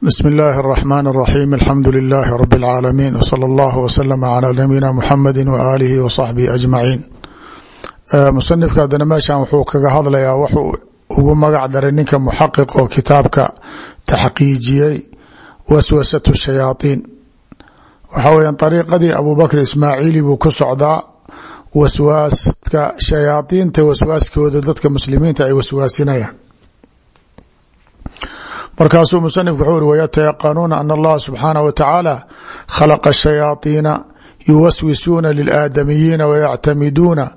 bsm اllahi الرحmn الرaxيm alxamdu لlh rb العaalamiin wslى اllah wslm عlى nabiyina mxamedi waalihi wصaxbihi ajmaciin musanifka haddana meeshan wuxuu kaga hadlayaa wuxuu ugu magac daray ninka muxaqiq oo kitaabka taxqiijiyey waswasaة الshayaaطiin waxa weya ariiqadii abubakr ismaaciili buu ku socdaa waswaaska shayaadiinta waswaaskooda dadka muslimiinta ay waswaasinayaan markaasuu musanifku wuxuu uri wayatayaqanuuna ana allaha subxaanah wa tacaala khalaqa shayaadiina yuwaswisuuna lilaadamiyiina wayactamiduuna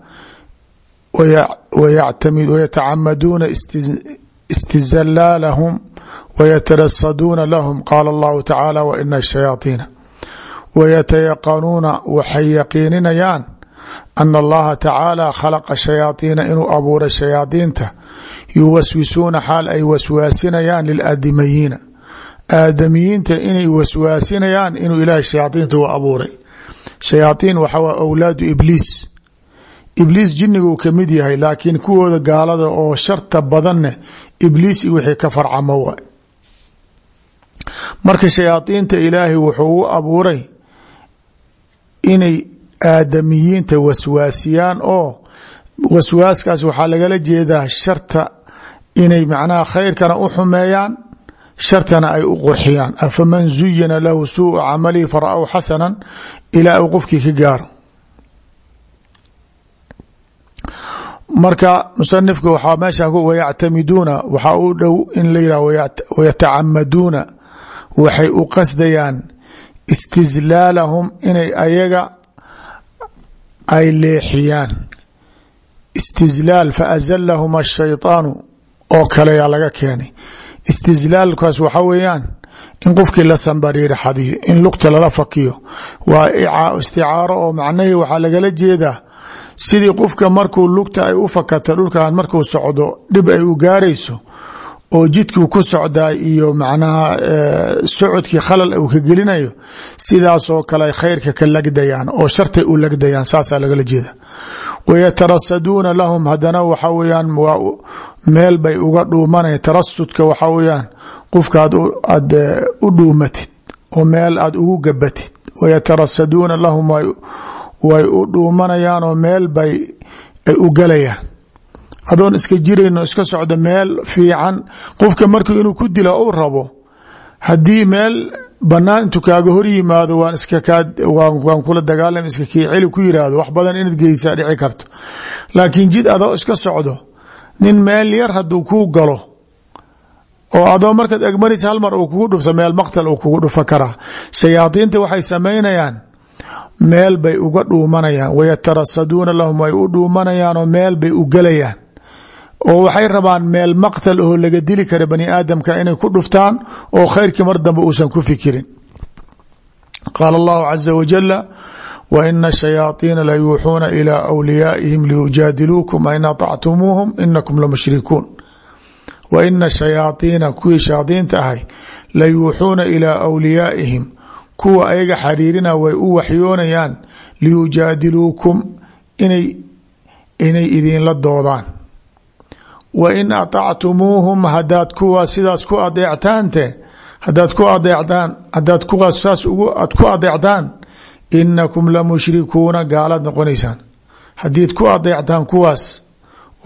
wayatacamaduuna istizalaalahum wayatarasaduuna lahum. Qaala allahu tacaala waina shayaadiina wayatayaqanuuna waxay yaqiininayaan ana allaha tacaala khalaqa shayaadiina inuu abuuray shayaadiinta yuwaswisuuna xaal ay waswaasinayaan lilaadamiyiina aadamiyiinta inay waswaasinayaan inuu ilaahay shayaadiinta u abuuray shayaadiin waxa waa awlaadu ibliis ibliis jiniguu ka mid yahay laakiin kuwooda gaalada oo sharta badanne ibliis wixii ka farcamo wa marka shayaadiinta ilaahay wuxuu u abuuray inay aadamiyiinta waswaasiyaan oo waswaaskaas waxaa lagala jeedaa sharta inay macnaha khayrkana u xumeeyaan shartana ay u qurxiyaan. Afaman zuyina lahu suuu camalihi fara-w xasana ilaa uu qofkii ka gaaro. Marka musanifka waxaa meesha wayactamiduuna waxaa u dhow in la yihah wayatacamaduuna waxay u qasdayaan istizlaalahum inay ayaga ay leexiyaan. Istizlaal faazalahum ashayطaanu oo kaleyaa laga keenay. Istizlaalkaas waxa weeyaan in qofkii la sambariira xadiyo in lugta lala fakiyo waa isticaaro oo macnahii waxaa lagala jeedaa sidii qofka markuu lugta ay u fakato dhulkan markuu socdo dhib ay u gaarayso oo jidkuu ku socdaa iyo macnaha socodkii khalal uu ka gelinayo sidaasoo kale ay khayrka ka lagdayaan oo shartay u lagdayaan saasaa lagala jeeda. Wayatarasaduuna lahum haddana waxa weyaan meel bay uga dhuumanaya tarasudka waxa weyaan qofka aad u dhuumatid oo meel aad ugu gabatid wayatarasaduuna lahum way u dhuumanayaan adoon iska jirayno iska socdo meel fiican. Qofka markuu inuu ku dilo u rabo haddii meel banaan intuu kaaga hor yimaado waan iskawaan kula dagaalam iska kii celi ku yiraahdo. Wax badan inaad geysaa dhici karto. Laakiin jid adoo iska socdo nin meel yar hadduu kuu galo oo adoo markaad egmaraysa hal mar uu kugu dhufto meel maqtal uu kugu dhufa karaa shayaadiinta waxay samaynayaan. Meel bay uga dhuumanayaan. Wayatarasaduuna lahum way u dhuumanayaan oo meel bay u gelayaan oo waxay rabaan meel maqtal oo laga dili kara bani aadamka inay ku dhuftaan oo khayrkii mar dambe uusan ku fikirin. Qaala allahu caza wajala wa ina shayaaiina la yuuxuuna ilaa wliyaa'ihim liyujaadiluukum in aطactumuuhum inakum lamushrikuun wa ina shayaaiina kuwii shayaadiinta ahay la yuuxuuna ilaa wliyaa'ihim kuwa ayaga xariirina way u waxyoonayaan liyujaadiluukum inay idinla doodaan wa in aطactumuuhum hadaad kuwaa sidaas ku adeectaante hadaad ku adeecdaan hadaad kuwaas saas aad ku adeecdaan inakum lamushrikuuna gaalaad noqonaysaan haddiid ku adeectaan kuwaas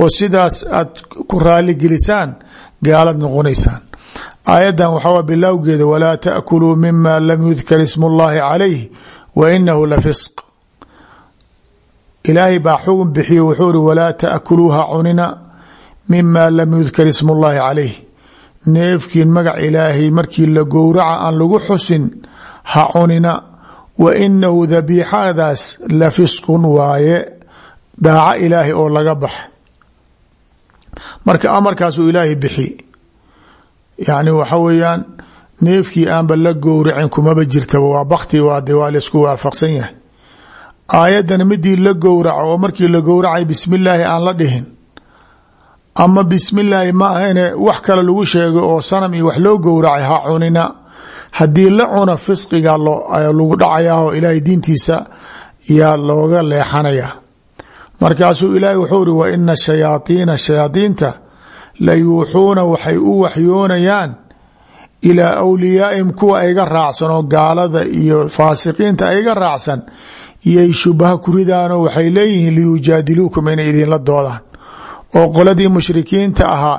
oo sidaas aad ku raali gelisaan gaalaad noqonaysaan aayaddan waxaa bilowgeeda walaa taakuluu mima lam yudkar ismu اllahi calayh wa inahu la fisq ilaahay baa xugun bixiyo mima lam yudkar ismu اllahi calayh. Neefkiin magac ilaahay markii la gowraca aan lagu xusin ha cunina wa inahu dabiixadaas la fisqun waaye daaco ilaahay oo laga bax. Marka amarkaasuu ilaahay bixi. Yacni waxa weeyaan neefkii aanba la gowracin kumaba jirtaba waa bakti waade waa laysku waafaqsan yahay. Aayaddana midii la gowraco oo markii la gowracay bismi illaahi aan la dhihin ama bismi illaahi ma ahayne wax kale lagu sheegay oo sanam iyo wax loo gowracay ha cunina. Haddii la cuno fisqiga lagu dhacayaa oo ilaahay diintiisa yaa looga leexanaya. Markaasuu ilaahay wuxuu iri wa ina shayaadiina shayaadiinta la yuuxuuna waxay u waxyoonayaan ilaa awliyaaihim kuwa ayga raacsan oo gaalada iyo faasiqiinta ayga raacsan. Iyay shubaha ku ridaanoo waxay leeyihiin liyujaadiluukum inay idinla doodaan oo qoladii mushrikiinta ahaa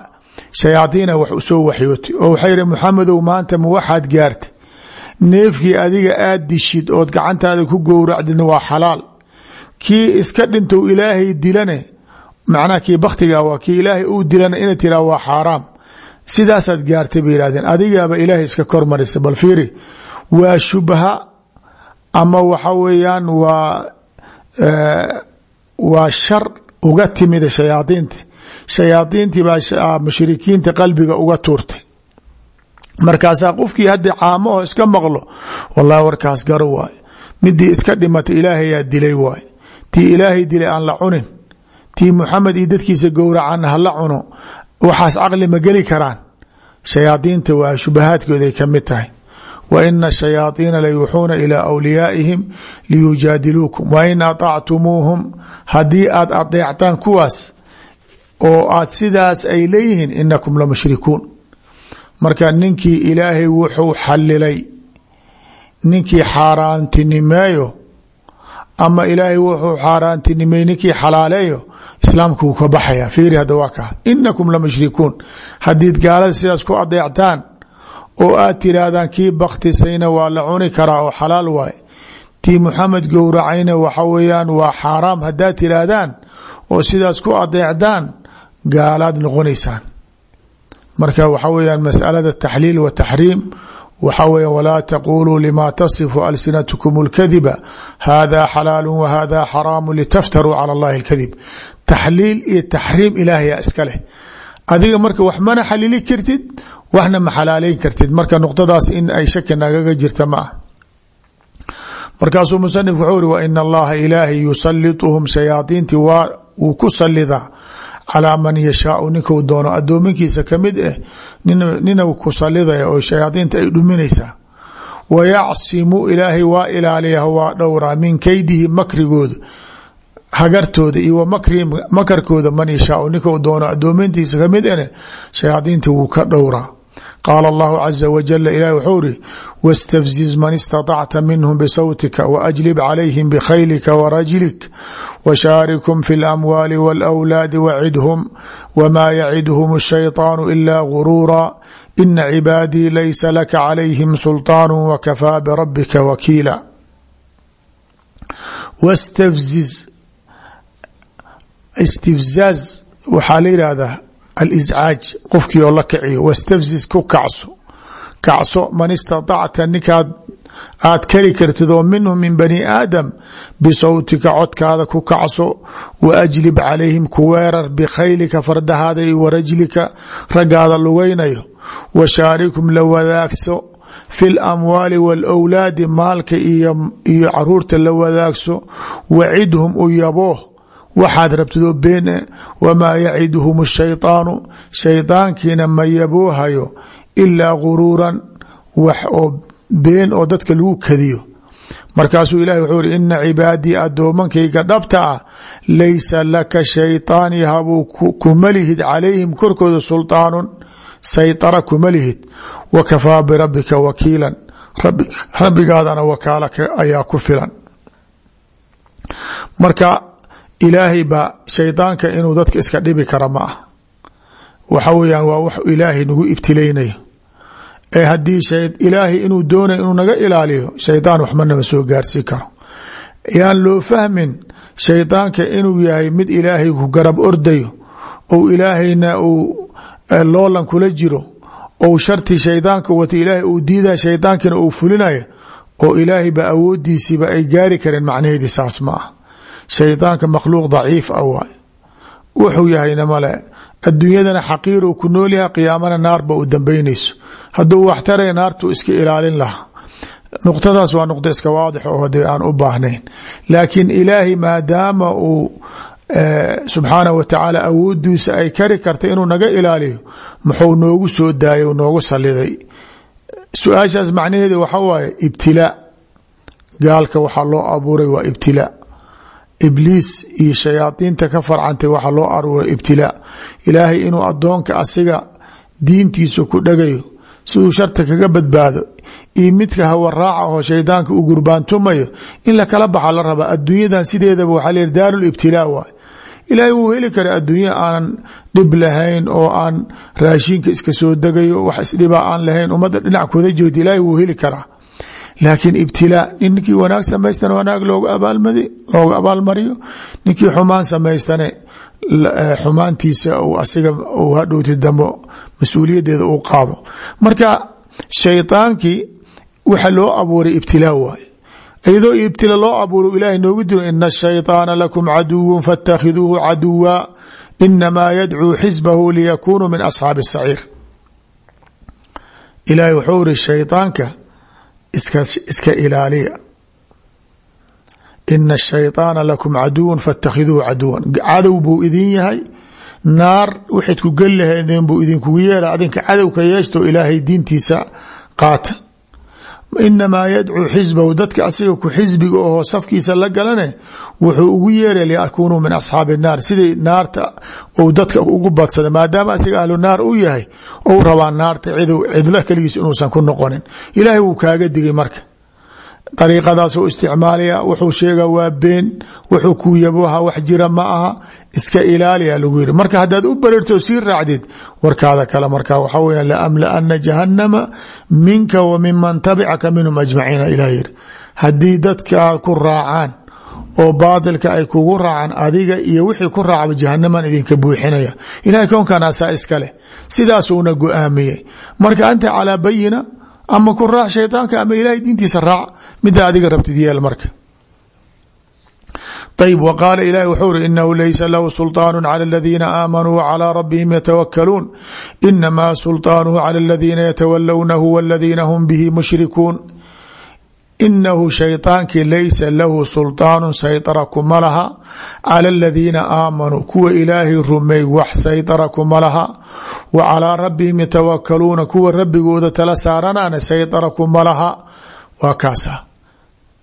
shayaadiina wax u soo waxyootay. Oo waxay yihi muxamedow maanta ma waxaad gaartay? Neefkii adiga aad dishid ood gacantaada ku gowracdidna waa xalaal. Kii iska dhintow ilaahay dilane macnaha kii baktiga waa kii ilaahay uu dilana ina tiraa waa xaaraam. Sidaasaad gaartay bay adigaaba ilaahay iska kormarisa bal fiiri waa shubha ama waxa weeyaan waa waa shar uga timida shayaadiinta shayaadiintii baa mushrikiinta qalbiga uga tuurtay. Markaasaa qofkii hadda caamaho iska maqlo wallahi warkaas garo waay midii iska dhimatay ilaahayaa dilay waay tii ilaahay dilay aan la cunin. Tii muxamed iyo dadkiisa gowracan hala cuno waxaas caqli ma geli karaan. Shayaadiinta waa shubahaadkooday ka mid tahay wa ina shayaadiina layuuxuuna ilaa awliyaa'ihim liyujaadiluukum wa in aطactumuuhum haddii aad adeectaan kuwaas oo aad sidaas ay leeyihiin inakum la mushrikuun. Marka ninkii ilaahay wuxuu xalilay ninkii xaaraantinimeeyo ama ilaahay wuxuu xaaraantinimey ninkii xalaaleeyo islaamka wuu ka baxaya fiiri hadda waa kaa inakum la mushrikuun. Haddiid gaalada sidaas ku adeectaan oo aad tiraahdaan kii baktisayna waa la cuni karaa oo xalaal waay tii muxamed gowracayna waxa weeyaan waa xaaraam haddaad tiraahdaan oo sidaas ku adeecdaan gaalaad noqonaysaan marka waxa weyaan masalada taxliil wa taxriim waxa weya walaa taquluu lima tasifu alsinatkum اlkadiba hada xalaalu wa hada xaraamu litaftaruu cala اllahi اlkadib taxliil iyo taxriim ilaahyaa iska leh adiga marka wax mana xalili kartid waxna ma xalaaleyn kartid. Marka nuqdadaas in ay shaki nagaga jirta ma ah markaasuu musanifku wuxuu uri wa ina allaha ilaahay yusalituhum shayaadiintii waa wuu ku salidaa calaa man yashaau. Ninkuu doono addoominkiisa ka mid ah nina ku salidaya oo shayaadiinta ay dhuminaysaa wa yacsimu ilaahay waa ilaaliya waa dhowraa min keydihi makrigooda hagartooda iyo wa makrihim makarkooda man yashaau ninkuu doono addoomintiisa kamid ane shayaadiinta wuu ka dhowraa qaala allahu caza wajala ilahi wuxuu iri wاstafziz man istaطacta minhum bisawtika waajlib calayhim bkhaylika warajlik washaarikum fi اlamwaali wاlأwlaadi wacidhum wma yacidhum الshayطaan ila guruura ina cibaadii laysa laka calayhim sulطaan wakafaa birabika wakiila wاstafziz istifzaaz waxaa la yidhaahdaa aliscaaj qofkii oo la kiciyo wastafziz ku kacso kacso man istaطacta ninkaad aad kari kartid oo minhum min bani aadam bisawtika codkaada ku kacso wa ajlib calayhim ku weerar bikhaylika fardahaada iyo warajlika raggaada lugaynayo wa shaarikum la wadaagso fi lamwaali wاlawlaadi maalka iyo carruurta la wadaagso wacidhum u yaboo waxaad rabtidoo been wamaa yaciduhum shayطaanu shaydaankiina ma yaboohayo ilaa guruuran wax oo been oo dadka lagu kadiyo markaasuu ilahi wuxuu iri ina cibaadii addoomankayga dhabta ah laysa laka shayطaan yahabuu kuma lihid calayhim korkooda sulطaanu sayطara kuma lihid wa kafaa birabbika wakiilan rabbigaadana wakaala ayaa ku filan marka ilaahay baa shaydaanka inuu dadka iska dhibi kara ma ah. Waxa weeyaan waa wax ilaahay nagu ibtilaynayo. Ee haddii ilaahay inuu doonayo inuu naga ilaaliyo shaydaan waxma nama soo gaarsiin karo. Yaan loo fahmin shaydaanka inuu yahay mid ilaahay ku garab ordayo ou ilaahayna uu loolan kula jiro ou sharti shaydaanka wato ilaahay uu diidaya shaydaankina uu fulinayo oo ilaahay ba awoodiisiiba ay gaari kareen macnaheedii saas ma ah shaydaanka makhluuq daciif ah waay wuxuu yahayna male adduunyadana xaqiiruu ku nool yahay qiyaamana naarba u dambeynayso hadduu wax taraya naartuu iska ilaalin lahaa. Nuqtadaas waa nuqdo iska waadix oo hadee aan u baahnayn. Laakiin ilaahay maadaama uu subxaanah wa tacaala awoodiisa ay kari karta inuu naga ilaaliyo muxuu noogu soo daayay noogu saliday. Su'aashaas waxa waaye ibtilaa gaalka waxaa loo abuuray waa ibtilaa ibliis iyo shayaadiinta ka farcantay waxaa loo aruuray ibtilaa ilaahay inuu adoonka asiga diintiisa ku dhagayo siduu sharta kaga badbaado iyo midka hawa raaca oo shaydaanka u gurbaantumayo in lakala baxa la rabaa adduunyadan sideedaba waxaa la yihi daaru ibtilaa waay ilaahay wuu heli kara adduunya aanan dhib lahayn oo aan raashinka iska soo degayo wax isdhibaa aan lahayn ummadda dhinac kuda jeeda ilaahay wuu heli karaa laakiin ibtilaa ninkii wanaag samaystana wanaag looga abaalmariyo ninkii xumaan samaystane xumaantiisa asiga uu hadhowti dambo mas-uuliyadeeda uu qaado marka shaydaankii waxa loo abuuray ibtilaa waaye iyadoo ibtila loo abuuro ilaahay noogu diro ina ashayطaana lakum caduwu faاtakhiduuhu caduwa inamaa yadcuu xisbahu liyakunuu min asxaabi الsaciir ilaahay wuxuu iri shayطaanka iska ilaaliya ina الshayطaana lakum caduwa faاtakhiduuhu caduwan cadow buu idin yahay naar waxayd ku geli lahaydeen buu idinkugu yeela adinka cadowka yeeshto ilaahay diintiisa qaata inamaa yadcuu xisbahu dadka asiga ku xisbiga oho safkiisa la galane wuxuu ugu yeeray liyakunuu min asxaabi naar siday naarta ou dadka ugu badsada maadaama asiga ahlu naar u yahay ou rabaa naarta cidlo keligiis inuusan ku noqonin. Ilaahay wuu kaaga digay marka dariiqadaasuu isticmaalaya wuxuu sheega waa been wuxuu kuu yaboha wax jira ma aha iska ilaaliya lagu marka haddaad u barirto sii raacdid warkaada kale marka waxaa weya laamlaana jahannama minka wa miman tabicaka minhum ajmaciina ilah yiri haddii dadkaa ku raacaan oo baatilka ay kugu raacaan adiga iyo wixii ku raacba jahanaman idinka buuxinaya. Ilahay kownkan asaa iska leh sidaasuuna go'aamiyey. Marka anta calaa bayina ama ku raac shaydaanka ama ilahay diintiisa raac mida adiga rabtid yeel marka ayb w qaala ilahi wuxuu ri inahu laysa lahu sulطaan calى اladiina aamanuu wcalى rabihim yatawakaluun inamaa sulطaanuhu calى اladiina yatawalownahu wاladiina hum bihi mushrikuun inahu shaydaankii laysa lahu sulطaanu sayطara kuma laha calى اladiina aamanuu kuwa ilaahay rumey wax sayطara kuma laha wa calىa rabihim yatawakaluuna kuwa rabbigooda tala saaranaana sayطara kuma laha waa kaasa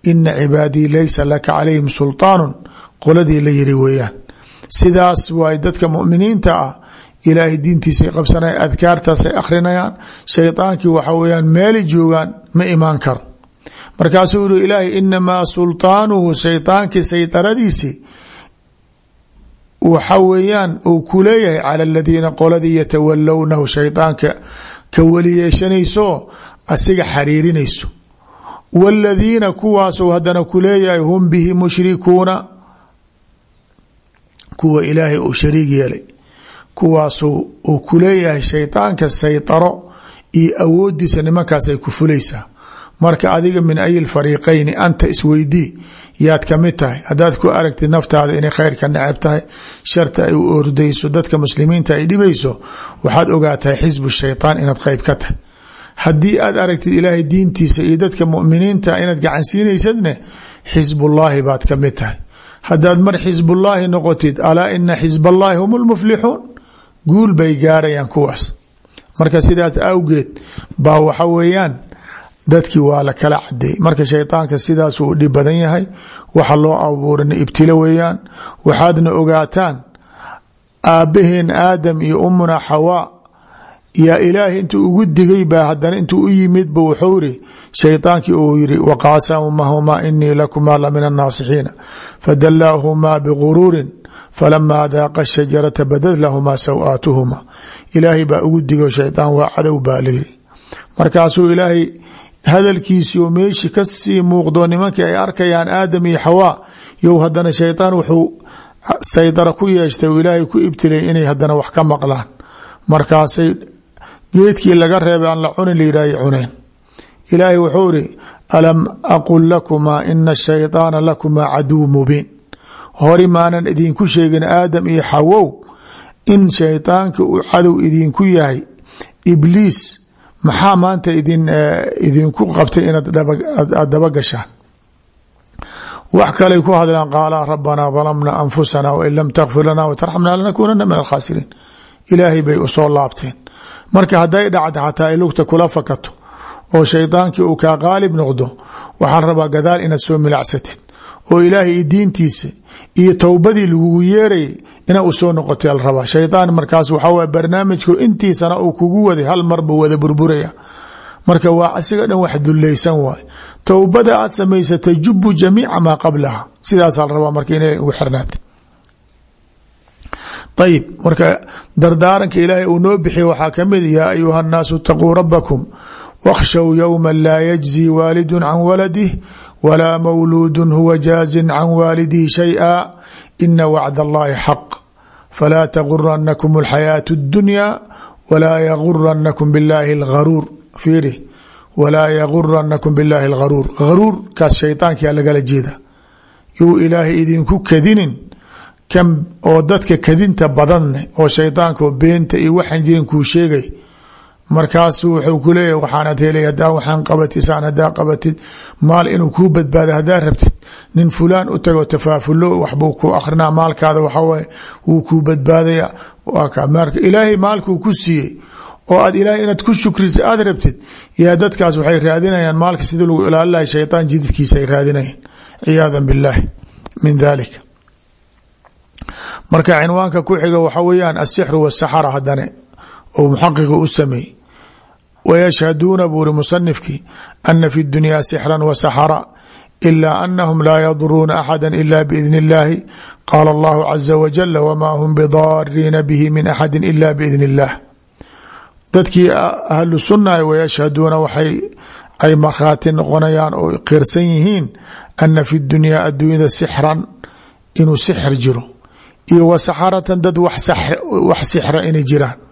ina cibaadii laysa laka calayhim sulطaanu qoladii la yiri weeyaan sidaas waay dadka muminiinta ah ilaahay diintiisay qabsanaya adkaartaasay akhrinayaan shaydaankii waxa weyaan meelay joogaan ma imaan karo markaasuu yihi ilaahay inamaa sulطaanuhu shaydaankii saydaradiisii waxa weeyaan uu ku leeyahay cala aladiina qoladii yatawalownahu shaydaanka ka weli yeeshanayso asiga xariirinayso. Wاladiina kuwaasuu hadana ku leeyahay hum bihi mushrikuuna kuwa ilaahay uu shariig yeelay. Kuwaasuu uu ku shaydaanka sayطaro iyo awoodiisa nimankaasay ku fulaysaa marka adiga min ay fariiqayni anta isweydii yaad ka mid tahay. Haddaad ku aragtid naftaada inay khayrka neceb tahay sharta ay u ordayso dadka muslimiinta ay dhibayso waxaad ogaatahay xisbu shayطaan inaad qeyb ka tahay. Haddii aad aragtid ilaahay diintiisa iyo dadka muminiinta inaad gacansiinaysadne xisbullaahi baad ka mid tahay. Haddaad mar xisbullaahi noqotid alaa ina xisballaahi hum lmuflixuun guul bay gaarayaan kuwaas. Marka sidaas awgeed baa waxa weeyaan dadkii waa la kala cadeey marka shaydaanka sidaasuu dhib badan yahay waxa loo abuurina ibtilo weeyaan. Waxaadna ogaataan aabbaheen aadam iyo umuna xawaa yaa ilaahay intuu ugu digay baa hadana intuu u yimidba wuxuu iri shaydaankii uu yiri waqaasamahuma inii lakumaa la annaasixiina fadalaahumaa biguruurin falamaa daaqa shajarata badad lahumaa sawaatuhuma ilaahay baa ugu digo shaydaan waa cadow baa layiri markaasuu ilaahay hadalkiisii oo meeshii ka sii muuqdo nimankii ay arkayaan aadam iyo xawaa yow hadana shaydaan wuxuu saydara ku yeeshtay oo ilaahay ku ibtilay inay hadana wax ka maqlaan. Markaasay geedkii laga reebay aan la cunin layidhah cuneen. Ilaahay wuxuu iri alam aqul lakumaa ina ashayطaana lakumaa caduw mubiin. Hori maanan idinku sheegin aadam iyo xawow in shaydaanka uu cadow idinku yahay ibliis maxaa maanta idin idinku qabtay inaad daba gashaan wax kaley ku hadlaan qaala rabanaa dalamna anfusana wain lam takfir lana wtarxamna lanakunana min alkhaasiriin ilaahay bay u soo laabteen. Marka hadday dhacdo xataa ay lugta kula fakato oo shaydaankii uu kaa qaalib noqdo waxaa rabaa gadaal inaad soo milacsatid oo ilaahay diintiisa iyo towbadii lagugu yeeray ina soo noqota la rabaa shaydaan markaas waxaw barnaamijku intiisana uu kugu waday hal marba wada burburaya. Marka waa asiga dhan wax dulaysan waay. Towbada aad samaysa tajubu jamiica maa qablaha. Sidaasaa la rabaa marka inay ugu xirnaata ayib marka dardaaranka ilaahay uu noo bixiya waxaa ka mid yaa ayuha nnaasu taquu rabbakum wاkhshow ywma laa yجزي waalidu can waladih walaa mawluud huwa jaazin can waalidihi shayئa ina wacd اllahi xaq falaa tguranakum اlxayaaة الdunya walaa yaguranakum biاllahi اlgaruur fiiri walaa yaguranakum biاllahi اlgaruur garuur kaas shayطaankia lagala jeeda yuu ilaahay idinku kadinin kan oo dadka kadinta badanne oo shaydaanka beenta iyo waxaan jirin kuu sheegay markaasu wuxuu ku leeyahy waxaanad helay hadaa waxaan qabatid saan hadaa qabatid. Maal inuu kuu badbaado hadaa rabtid. Nin fulaan u tago tafaafulo waxbuu ku akrinaa maalkaada waxawaye wuu kuu badbaadaya. Ilaahay maalkuu ku siiyey oo aad ilaahay inaad ku shukrisa aad rabtid yaa dadkaas waxay raadinayaan maalka sidii lagu ilaalin lahay shaytaan jididkiisa ay raadinayaan. Ciyaada biاllahi min dalik marka cinwaanka ku xiga waxa weeyaan asixru wasaxara hadane oo muxaqiqa u sameey wayashhaduuna buu uri musanifkii ana fi dunyaa sixra wasaxara ilaa anahum laa yaduruuna axada ila biidni اllahi qaala allahu caza wajala wma hum bidaariina bihi min axadi ila biidni اllah dadkii ahlu sunna wayashhaduuna waxay ay markhaati noqonayaan oo qirsan yihiin ana fi dunyaa adduunyada sixran inuu sixir jiro iyo wa saxaratan dad wax sixra inay jiraan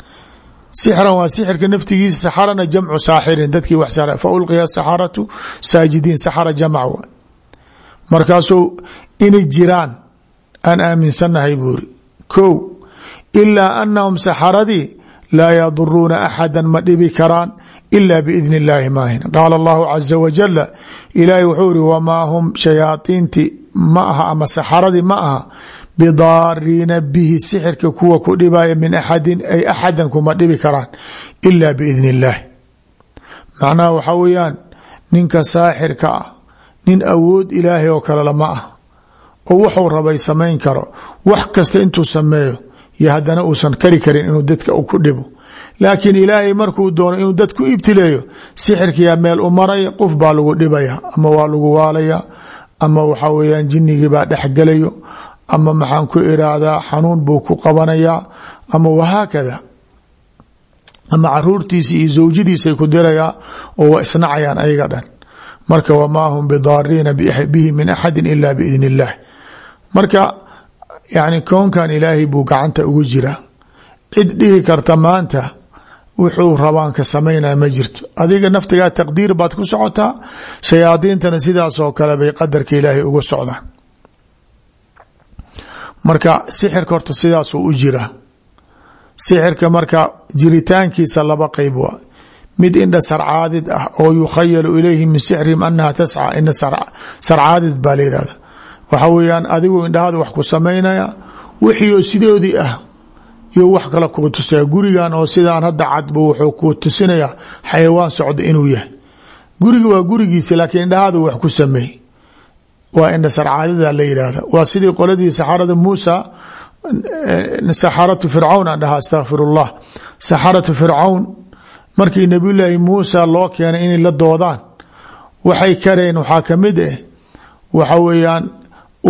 sixran waa sixirka naftigiisa saxarana jamcu saaxirin dadkii wax fa ulqiya saxaratu saajidiin saxara jamc wa markaasuu inay jiraan aan aaminsannahay buuri ko ilaa anahum saxaradii laa yaduruuna axada ma dhibi karaan ila biidni اllaahi maahin qaala allahu caza wajala ilaahi wuxuu iri wamaa hum shayaaiinti ma aha ama saxaradii ma aha bidaariina bihi sixirka kuwa ku dhibaya min axadin ay axadan kuma dhibi karaan ila biidni اllahi macnaha waxaa weeyaan ninka saaxirka ah nin awood ilaahay oo kale lama ah oo wuxuu rabay samayn karo wax kasta intuu sameeyo yo haddana uusan kari karin inuu dadka ku dhibo. Laakiin ilaahay markuu doono inuu dad ku ibtileeyo sixirkiyaa meel u maraya qof baa lagu dhibaya ama waa lagu waalaya ama waxaa weyaan jinigii ama maxaan ku iraahdaa xanuun buu ku qabanayaa ama wahaakada ama caruurtiisi iyo zawjadiisay ku dirayaa oo waa isnacayaan ayaga dhan. Marka wamaa hum bidaariina bihi min axadi ila biidn اllah marka yani koonkan ilaahay buu gacanta ugu jiraa cid dhihi karta maanta wuxuu rabaan ka samaynaya ma jirto. Adiga naftigaa taqdiir baad ku socotaa shayaadiintana sidaasoo kale bay qadarka ilaahay uga socdaan marka sixirka horta sidaasuu u jiraa sixirka marka jiritaankiisa laba qeyb waa. Mid indha sarcaadid ah oo yukhayalu ilayhi min sixrihim anaha tasca ina sarcaadid baa waxa weeyaan adigu indhahaada wax ku samaynaya wixii oo sidoodii ah iyo wax kale kuu tusaya gurigan oo sidaan hadda cadbu wuxuu kuu tusinayaa xayawaan socda inuu yahay. Guriga waa gurigiisa laakiin indhahaada wax ku sameey waa indha sarcaadida la yidhaahda waa sidii qoladii saxarada muusa saxaratu fircawn aan dhahaa saxaratu fircawn markii nabiyulaahi muusa loo keenay inay la doodaan waxay kareen waxaa ka mid ah waxa weeyaan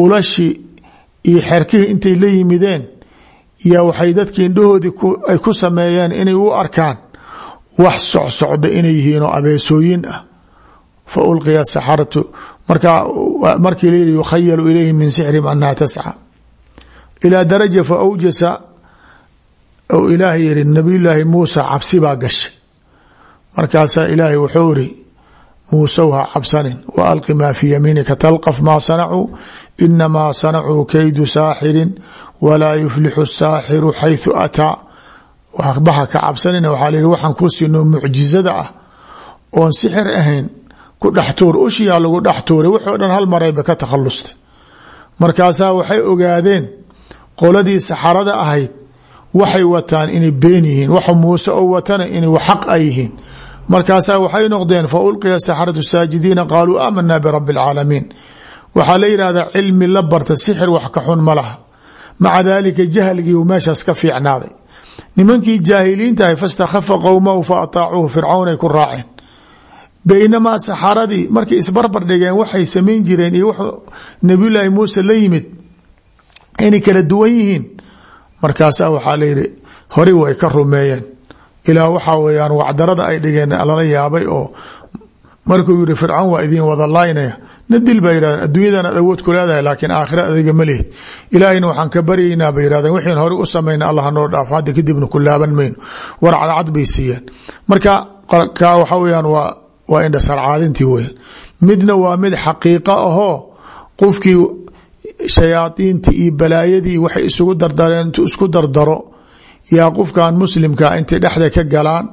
ulashi iyo xerkihii intay la yimideen yaa waxay dadkii indhahoodii ay ku sameeyeen inay u arkaan wax socsocda inay yihiin oo abeesooyin ah. Fa ulqiya saxaratu marka markii la yihi yukhayalu ilayhi min sixrihim annaha tasca ilaa daraja fa awjasa ou ilaahay yihi nabiyullaahi muusa cabsi baa gashay. Markaasaa ilaahay wuxuu iri muusow ha wa alqi maa fii yamiinika talqaf maa sanacuu. Inamaa sanacuu kaydu saaxirin walaa yuflixu saaxiru xayثu ataa. Baha ka cabsanina waxaa la yihi waxaan kuu siinoo mucjizada ah. Oon sixir ku dhex tuur ushiyaa lagu dhex tuuray wuxoo dhan hal marayba ka takhallustay markaasaa waxay ogaadeen qoladii saxarada ahayd waxay wataan inay been waxa muuse oo watana inay xaq a yihiin. Waxay noqdeen fa ulqiya saxaratu saajidiina qaaluu aamanaa birabi اlcaalamiin waxaa la yidhahdaa cilmi la barta sixir wax ka xun ma maca daalika jahligii uu meeshaas ka fiicnaaday. Nimankii jaahiliintahay fastakhafa qowmahu fa ataacuuhu fircawn ku raaceen baynamaa saxaradii markay isbarbar dhigeen waxay samayn jireen iyo w nabiyulaahi muuse la yimid inay kala duwan yihiin. Markaasaa waxaa layihi hori way ka rumeeyeen. Ilaa waxaa weyaan wacdarada ay dhigeen lala yaabay oo markuu yihi fircawn waa idin wada laaynaya na dil baa adduunyadan aad awood ku leedahay laakiin aakhira adiga ma lihid ilaahayna waxaan ka baryaynaa bay wixiin hore u samayna allah noo hadda kadibna ku laaban mayno. War cadcad bay siiyeen. Marka kaa waxa weyaan waa waa indhasarcaadintii weyan midna waa mid xaqiiqo ahoo qofkii shayaadiintii iyo balaayadii waxay isugu dardareen intuu isku dardaro. Yaa qofkan muslimka intay dhexda ka galaan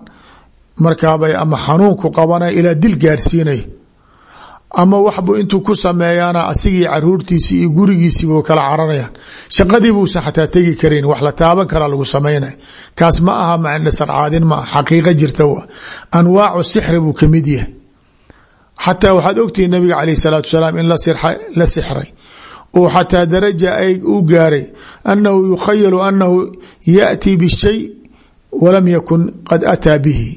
markaabay ama xanuunku qabanaya ilaa dil gaarsiinaya ama waxbu intuu ku sameeyaana asigii caruurtiisii iyo gurigiisiibu kala caranayaan shaqadii buusan xataa tegi karayn wax la taaban karaa lagu samaynaya kaas ma aha macndhasarcaadin ma aha xaqiiqo jirta wa. Anwaacu sixri buu ka mid yahay. Xataa waxaad ogtihi nabiga caleyh salaatu wasalaam in la sixray. Oo xataa daraja ay u gaaray annahu yukhayalu annahu yaأtii bishay walam yakun qad ataa bihi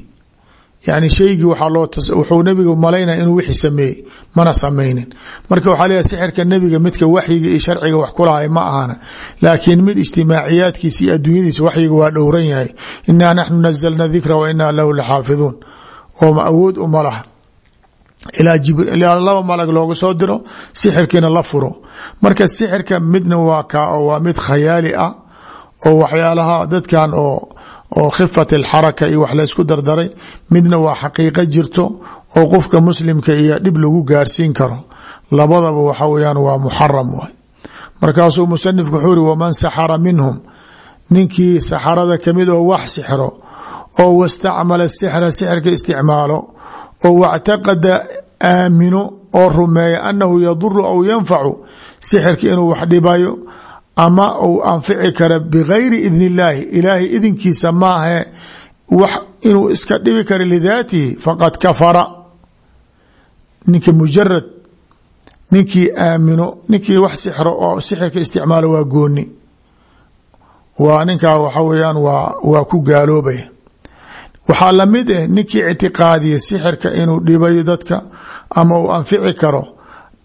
yani shaygii wuxuu nabiga malaynaya inuu wixii sameeyey mana samaynin. Marka waxaa leeyahay sixirka nebiga midka waxyiga iyo sharciga wax kulahay ma ahana. Laakiin mid ijtimaaciyaadkiisa iyo adduunyadiisa waxyiga waa dhowran yahay. Inaa naxnu nazalna dikra wa inaa lahu laxaafiduun oo awood uma laha. Ilaa laba malag looga soo diro sixirkiina la furo. Marka sixirka midna waa ka oo waa mid khayaali ah oo waxyaalaha dadkan oo oo khifat alxaraka iyo wax laysku dardaray midna waa xaqiiqo jirto oo qofka muslimka iyo dhib lagu gaarsiin karo. Labadaba waxa weyaan waa muxaram waay. Markaasuu musanifku wuxuu uri waman saxara minhum ninkii saxarada ka mid oo wax sixro oo wastacmala sixra sixirka isticmaalo oo wactaqada aamino oo rumeeya annahu yaduru aw yanfacu sixirka inuu wax dhibayo ama uu anfici kara bigayri idn illaahi ilaahay idinkiisa maahe wax inuu iska dhibi karo lidaatihi faqad kafara. Ninka mujarad ninkii aamino ninkii wax sixro oo sixirka isticmaalo waa gooni waa ninkaa waxa weyaan waa waa ku gaaloobaya waxaa la mid ah ninkii ictiqaadiya sixirka inuu dhibayo dadka ama uu anfici karo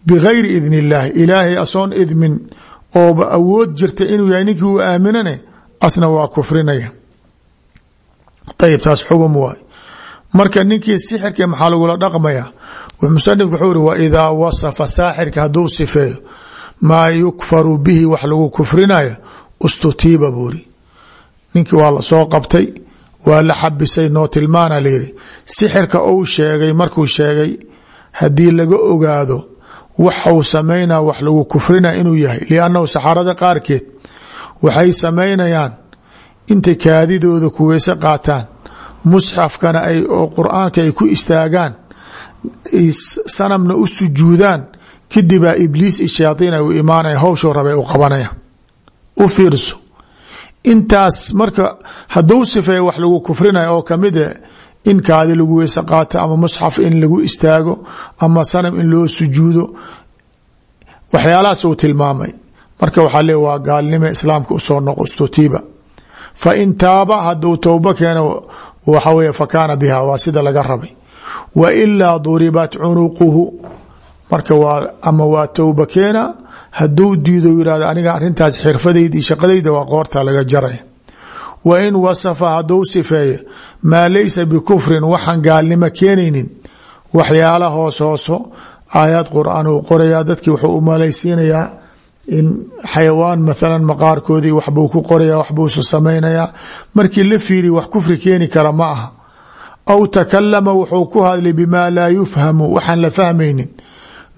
bigayri idn illaahi ilaahay asoon idmin ooba awood jirta inuu yahay ninkii uu aaminane asna waa kufrinaya. Ayib taas xugum waay. Marka ninkii sixirka maxaa lagula dhaqmaya? Musanifku wuxuu iri waidaa wasafa saaxirka hadduu sifeeyo maa yukfaru bihi wax lagu kufrinayo ustutiiba buuri ninkii waa la soo qabtay waa la xabisay noo tilmaana layidhi sixirka uu sheegay markuu sheegay haddii laga ogaado waxau samaynaa wax lagu kufrina inuu yahay. Liannahu saxaarada qaarkeed waxay samaynayaan intay kaadidooda kuweyse qaataan. Musxafkana ay oo qur'aanka ay ku istaagaan sanamna u sujuudaan kadibaa ibliis i shayaaiin ay u imaanaya hawshoo rabay u qabanaya. U fiirso. Intaas marka hadduu sifeeya wax lagu kufrinaya oo kamida in kaadi lagu weyse qaato ama musxaf in lagu istaago ama sanam in loo sujuudo waxyaalahaas uu tilmaamay. Marka waxaa le waa gaalnimo islaamka u soo noqo stutiiba fa in taaba hadduu towbo keeno waxa wey fa biha waa sida laga rabay. Wa ilaa duribat cunuquhu marka waa ama waa towba keena hadduu diido yihahdo aniga arintaas xirfadayda iyo waa qoorta laga jaraya wa in wasafa hadduu sifeeyo maa laysa bikufrin waxaan gaalnimo keenaynin. Waxyaala hoos hooso aayaad qur'aan uu qorayaa dadkii wuxuu u malaysiinayaa in xayawaan maalan maqaarkoodii waxbuu ku qoraya waxbuusu samaynayaa. Markii la fiiriy wax kufri keeni kara ma aha. Aw takalama wuxuu ku hadlay bimaa laa yufhamu waxaan la fahmaynin.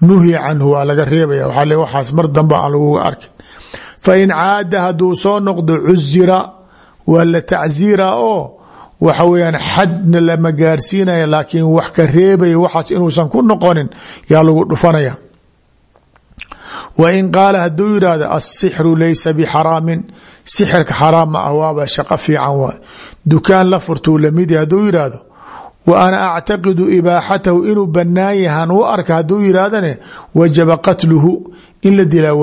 Nuhya canhu waa laga reebaya waxaa le waxaas mar dambe aan laguga arkin waxa weyaan xadna lama gaarsiinaya laakiin wax ka reebaya waxaas inuusan ku noqonin yaa lagu dhufanaya. Wa in qaala hadduu yidhaahdo asixru laysa bixaraamin sixirka xaraam ma ah waaba shaqo fiican dukaan la furtuu la mid yahy hadduu yidhaahdo wa ana actaqidu ibaaxatahu inuu banaan yahan u arka hadduu yidhaahdane wajaba qatluhu in la dilaa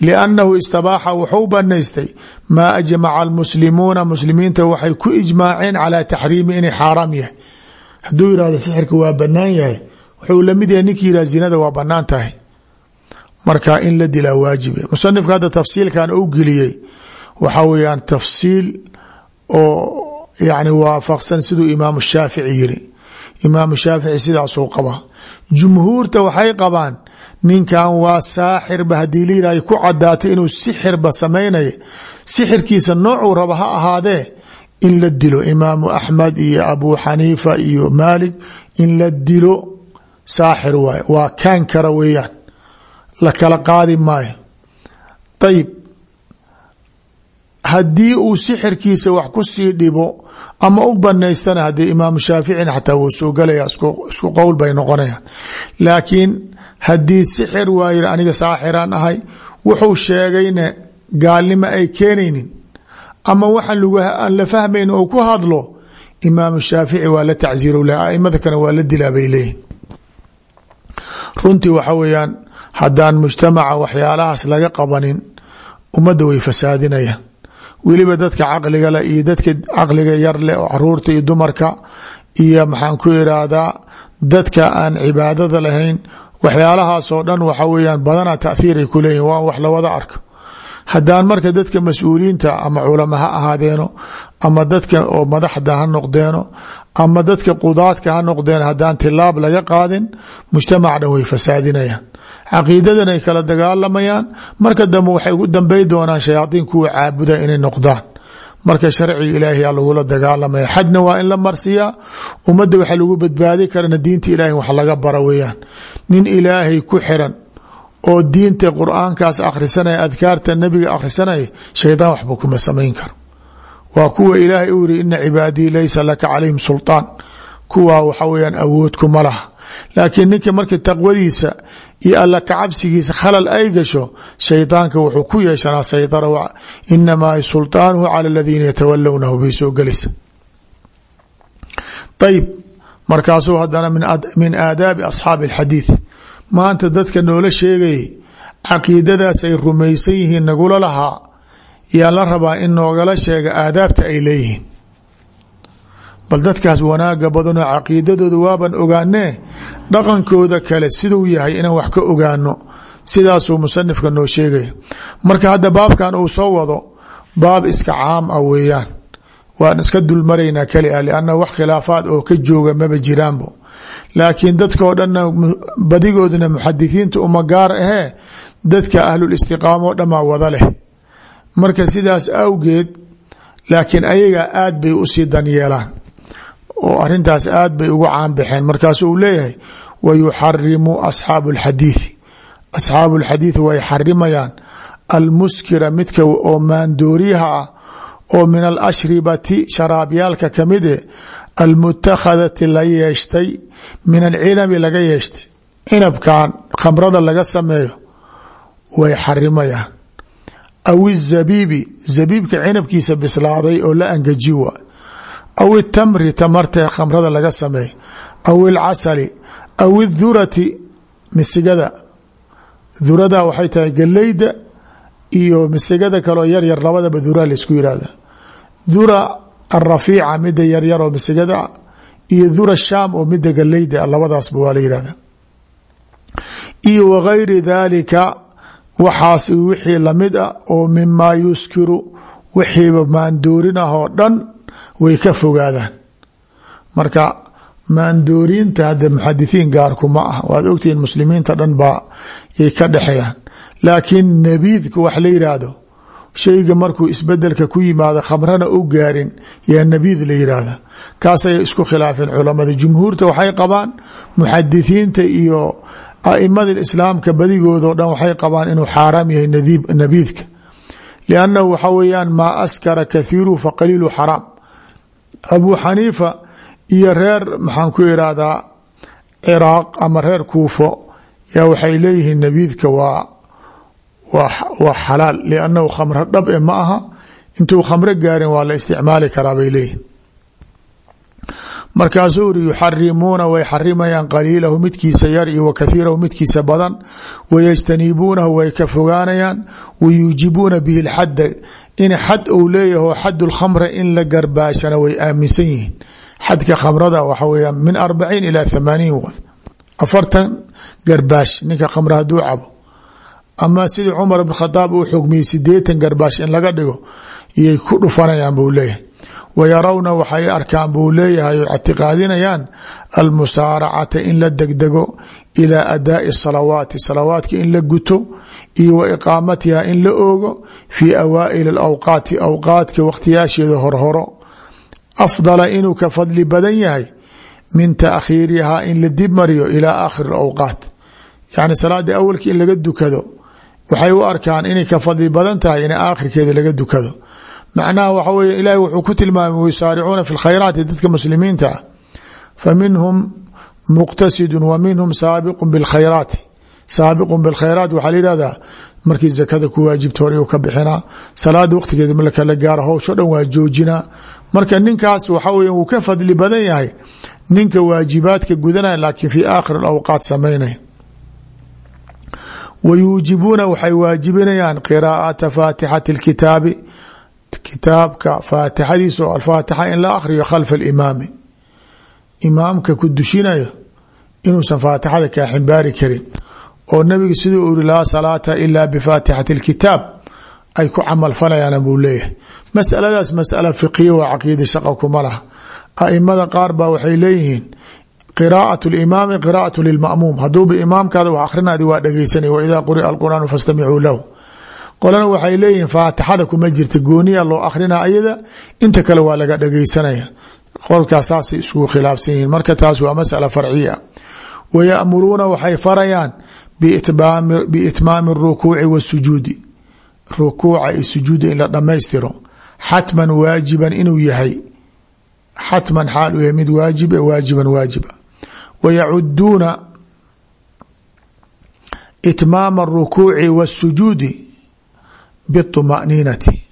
liannahu istabaaxa wuxuu banaystay maa ajmaca almuslimuuna muslimiinta waxay ku ijmaaceen calaa taxriimi inay xaaraam yahay hadduu yihahdo sixirka waa banaan yahay wuxuu la mid yahay ninkii yihah zinada waa bannaan tahay marka in la dilaa waajibe musanifka hadda tafsiilkan u geliyey waxaa weeyaan tafsiil oo yani waafaqsan siduu imaamu shaafici yiri imaamu shaafici sidaasuu qabaa jumhuurta waxay qabaan ninkan waa saaxirba haddii la yihahyo ku cadaatay inuu sixirba samaynaya sixirkiisa noocuu raba ha ahaadee in la dilo imaamu axmed iyo abu xaniifa iyo maalik in la dilo saaxir waay waa kaan kara weeyaan. La kala qaadi maayo. Ayib haddii uu sixirkiisa wax ku sii dhibo ama u banaystana haddii imaamu shaaficina xataa wuu soo galaya isku qowl bay noqonayaan. Laakiin haddii sixir waa aniga saaxiraan ahay wuxuu sheegayna gaalnimo ay keenaynin. Ama waxaan aan la fahmayn oo ku hadlo imaamu shaafici waa la tacsiiro le aimada kale waa la dilaa bay leeyihiin runtii waxa weeyaan haddaan mujtamaca waxyaalahaas laga qabanin ummadda way fasaadinayaan. Weliba dadka caqliga leh iyo dadka caqliga yar leh oo carruurta iyo dumarka iyo maxaan ku iraahdaa dadka aan cibaadada lahayn waxyaalahaasoo dhan waxa weyaan badanaa taathiiray ku leeyihiin waa wax lawada arko. Haddaan marka dadka mas'uuliyiinta ama culama ha ahaadeeno ama dadka oo madaxda ha noqdeeno ama dadka qudaadka ha noqdeen haddaan tilaab laga qaadin mujtamac dhan way fasaadinayaan. Caqiidadan ay kala dagaalamayaan. Marka dambe waxay ugu dambey doonaan shayaaiin kuwa caabuda inay noqdaan marka sharciga ilaahi a lagula dagaalamaya xajna waa in la marsiyaa ummadda waxa lagu badbaadi karana diinta ilahi wax laga bara weeyaan. Nin ilaahay ku xiran oo diinta qur'aankaas akhrisanaya adkaarta nebiga akhrisanaya shaydaan waxba kuma samayn karo. Waa kuwa ilaahay u yiri ina cibaadii laysa laka calayhim sulطaan kuwaa waxa weyaan awood kuma laha. Laakiin ninka marka taqwadiisa iyo alla kacabsigiisa khalal ay gasho shaydaanka wuxuu ku yeeshanaa saydara inamaa sulطaanuhu cala aladiina yatawalawnahu bay soo gelaysa. Ayib markaasuu hadana min aadaabi asxaabi اlxadiid maanta dadka noola sheegayay caqiidadaas ay rumaysan yihiin nagula lahaa yaa la rabaa in noogala sheega aadaabta ay leeyihiin bal dadkaas wanaaga badanoo caqiidadooda waaban ogaanee dhaqankooda kale siduu yahay inaan wax ka ogaano sidaasuu musanifka noo sheegaya marka hadda baabkan uu soo wado baab iska caam ah weeyaan. Waan iska dulmaraynaa keli ah lianna wax khilaafaad oo ka jooga maba jiraanbo laakiin dadkao dhanna badigoodna muxadithiinta uma gaar ahee dadka ahlul istiqaamo o dhanmaa wada leh. Marka sidaas awgeed laakiin ayaga aad bay u sii danyeelaan oo arintaas aad bay ugu caanbaxeen markaasu uu leeyahay wa yuxarimu asxaabu اlxadiiثi asxaabu اlxadiiث way xarimayaan almuskira midka oo maandooriyaha ah oo min alashribati sharaabyaalka kamide almutakhadati la yeeshtay min alcinabi laga yeeshtay cinabkan khamrada laga sameeyo way xarimayaan aw izabiibi zabiibka cinabkiisa bislaaday oo la angaji waa aw itamri tamarta khamrada laga sameeyo. aw ilcasali aw idurati misigada durada waxay tahay galeyda iyo misigada kaleo yaryar labadaba dura la isku yihahda dura arafiica mida yaryar oo misigada iyo dura shaam oo mida galeyda labadaasba waa la yihahda iyo wagayri dalika waxaas wixii la mid ah oo mimaa yuskiru wixiiba maandoorin ah oo dhan way ka fogaadaan. Marka maandoorinta hadda muxadithiin gaarku ma ah waad ogtihiin muslimiinta dhan baa yay ka dhexeeyaan. Laakiin nabiidka wax la yidhaahdo shayga markuu isbeddelka ku yimaado khamrana u gaarin yaa nabiid la yidhaahda kaasay isku khilaafeen culamada jumhuurta waxay qabaan muxadithiinta iyo aimada islaamka badigoodo dhan waxay qabaan inuu xaaraam yahay nabiidka. Liannahu waxa weeyaan maa askara kathiiru faqaliilu xaraam abu xaniifa iyo reer maxaan ku irahdaa ciraaq ama reer kuufo yaa waxay leeyihiin nabiidka waa waa xalaal liannahu khamro dhab e ma aha intuu khamro gaarin waa la isticmaali karaa bay leeyihiin markaasuu uri yuxarimuuna way xarimayaan qaliilahu midkiisa yar iyo wa kathiirahu midkiisa badan. Wayajtanibuunahu way ka fogaanayaan. Wayuujibuuna bihi lxadda. In xad uu leeyaho xad lkhamra in la garbaashana way aaminsan yihiin. Xadka khamrada waxa weya min arbaciin ilaa thamaaniin afartan garbaash ninka khamra hadduu cabo. Ama sidii cumar bn khadaab uu xugmiyey sideetan garbaash in laga dhigo iyay ku dhufanayaan buu leeyahay wayarawna waxay arkaan buu leeyahay o ictiqaadinayaan almusaaracata in la degdego ilaa adaai salawaati salawaadka in la guto iyo wa iqaamatiha in la oogo fii awaaili awqaati awqaadka wakhtiyaasheeda horhoro. Afdala inuu ka fadli badan yahay min taakhiirihaa in la dib mariyo ilaa aakhiri awqaat yani salaada awalka in laga dukado waxay u arkaan macnaha waxa wey ilahi wuxuu ku tilmaamay yusaaricuuna fi lkhayraati dadka muslimiinta. Ah fa minhum muqtasidu wa minhum saabiqu bilkhayraati saabiqu bilkhayraat waxaa markii zakada ku waajibta hor ka bixinaa salaada waqtigeeda marka la gaaro howsho dhan waa joojinaa marka ninkaas waxa wey wuu ka fadli badan yahay ninka waajibaadka gudanaya laakiin fi aakhir awqaat samaynay wa yuujibuuna waxay waajibinayaan qiraa'ata faatixati اlkitaabi kitaabka faatixadiisa oo alfaatixa in la akhriyo khalfa alimaami. Imaamka ku dushinayo inuusan faatixada kaa ximbaari karin oo nabiga siduu u yihi laa salaata ilaa bifaatixati alkitaab. Ay ku camalfalayaan buu leeyahay. Masaladaas masala fiqiya waa caqiida shaqa kuma laha. Aimada qaar baa waxay leeyihiin qiraaat limaami qiraatu lilmamuum. Haduuba imaamkaada wax akhrinaadi waa dhegeysanay waidaa lahu qolana waxay leeyihiin faatixada kuma jirta gooniya loo akhrina ayada inta kale waa laga dhegeysanaya qolkaas saasay isugu khilaafsan yihiin marka taas waa masala farciya wayamuruuna waxay farayaan biitmaami الrukuuci wالsujuudi rukuuca iyo sujuuda in la dhammaystiro xatman waajiban inuu yahay xatman xaal uu yahay mid waajib e waajiban waajiba wayacuduuna itmaama الrukuuci wالsujuudi bالطuma'niinati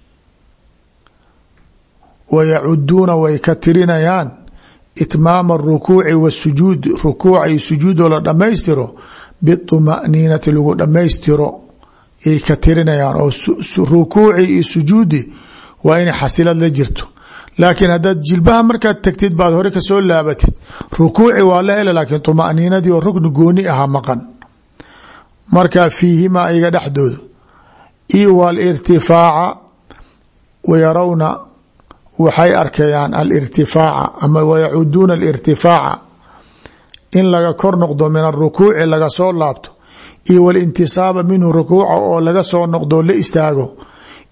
wayacuduuna way ka tirinayaan itmaama الrukuuci wالsujuud rukuuca iyo sujuudoo la dhammaystiro biطuma'niinati lagu dhammaystiro yay ka tirinayaan oo rukuuci iyo sujuudi waa inay xasilad la jirto laakiin haddaad jilbaha markaad tagtid baad hore kasoo laabatid rukuuci waa la hela laakiin طuma'niinadii oo rukni gooni aha maqan marka fiihimaa iga dhexdooda iyo walirtifaaca wayarawna waxay arkayaan alirtifaaca ama wayacuduuna alirtifaaca in laga kor noqdo min arukuuci laga soo laabto iyo walintisaaba minhu rukuuca oo laga soo noqdo la istaago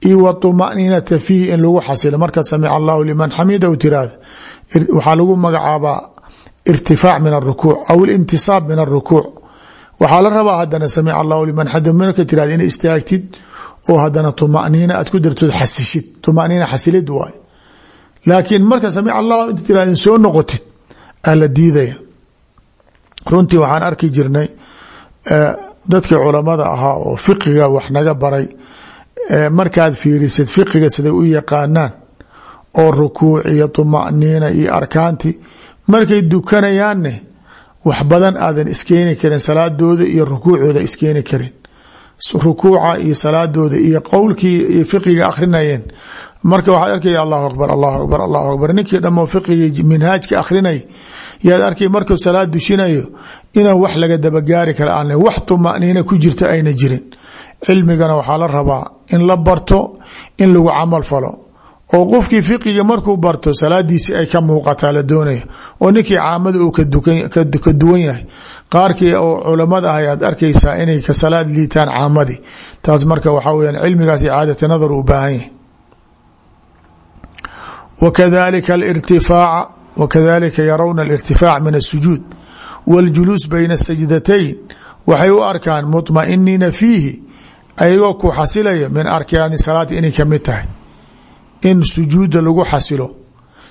iyo waطuma'niinata fiihi in lagu xasilo. Marka samica allahu liman xamidahu tiraahda waxaa lagu magacaabaa irtifaac min arukuuc aw ilintisaab min arukuuc waxaa la rabaa hadana samica allahu liman xamida marka tirahda ina istaagtid oo hadana طuma'niina aad ku dartood xasishid طuma'niina xasilid waay laakiin marka samic allah inta tirahda in soo noqotid aa la diidaya runtii waxaan arki jirnay dadkii culamada ahaa oo fiqiga wax naga baray markaad fiirisid fiqiga siday u yaqaanaan oo rukuuc iyo طuma'niina iyo arkaanti markay dukanayaanne wax badan aadan iskeeni karin salaadooda iyo rukuucooda iskeeni karin rukuuca iyo salaadooda iyo qowlkii iyo fiqiga akrinayeen marka waxaad arkaya allahu akbar allahu akbar allahu akbar. Ninkii dhamoo fiqiga minhaajka akrinay yaad arkay markuu salaad dushinayo inaan wax laga dabagaari kara aan wax طuma'niina ku jirta ayna jirin. Cilmigana waxaa la rabaa in la barto in lagu camal falo. Oo qofkii fiqiga markuu barto salaadiisi ay ka muuqataa la doonaya oo ninkii caamada uu ka duwan yahay qaarkii oo culamada ahay aad arkaysaa inay ka salaad liitaan caamadi. Taas marka waxaa weyaan cilmigaasi caadata nadar u baahan yahay. Wakadalika alirtifaaca wakadalika yarowna alirtifaac min asujuud waاljuluus bayna sajdatayn waxay u arkaan muطmainiina fiihi ayagoo ku xasilaya min arkaani salaada inay ka mid tahay. In sujuuda lagu xasilo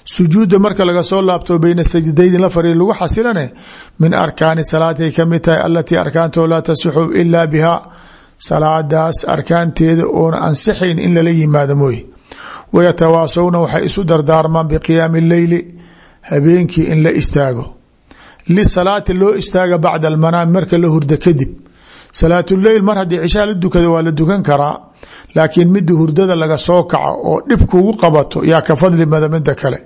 sujuuda marka laga soo laabto bayna sajdayn la fari lagu xasilane min arkaani salaati ay ka mid tahay alatii arkaantoo laa tasixu salaadaas arkaanteeda oona ansixayn in lala yimaado mooye. Wayatawaasawna waxay isu dardaarmaan biqiyaami leyli habeenkii in la istaago. Lisalaati loo istaaga bacda almanaam marka la hurda kadib. Salaatuleyl mar haddii cishaa la dukada waa la dukan karaa laakiin mida hurdada laga soo kaco oo dhib kugu qabato yaa ka fadli mada kale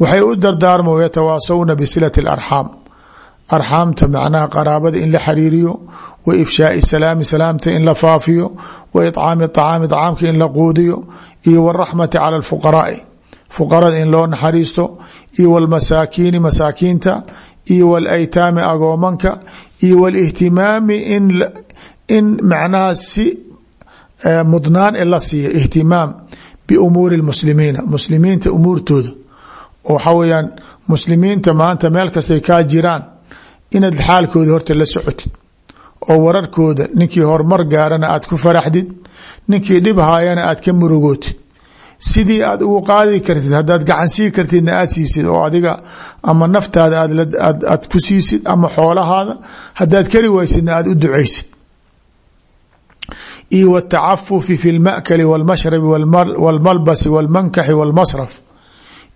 waxay u dardaarma yatawaasawna bisilati اlarxaam arxaamta macnaha qaraabada in la xariiriyo wa ifshaai salaami salaamta in la faafiyo wa iطcaami طacaami طacaamka in la quudiyo iyo wاraxmati cala اlfuqaraai fuqarada in loo naxariisto iyo wاlmasaakiini masaakiinta iyo wاlaytaami agoomanka iyo wاlihtimaami in macnaha si mudnaan in la siiyo ihtimaam biumuuri اlmuslimiina muslimiinta umuurtooda oo waxaa weyaan muslimiinta maanta meel kastay kaa jiraan inaad xaalkooda horta la socotid oo wararkooda ninkii horumar gaarana aad ku faraxdid ninkii dhib haayana aad ka murugootid sidii aad ugu qaadi kartid haddaad gacan sii kartidna aad siisid oo adiga ama naftaada aad ku siisid ama xoolahaada haddaad kari waysidna aad u ducaysid iyo watacafufi fi lmakali wاlmashrabi wاlmalbasi wاlmankaxi wاlmasraf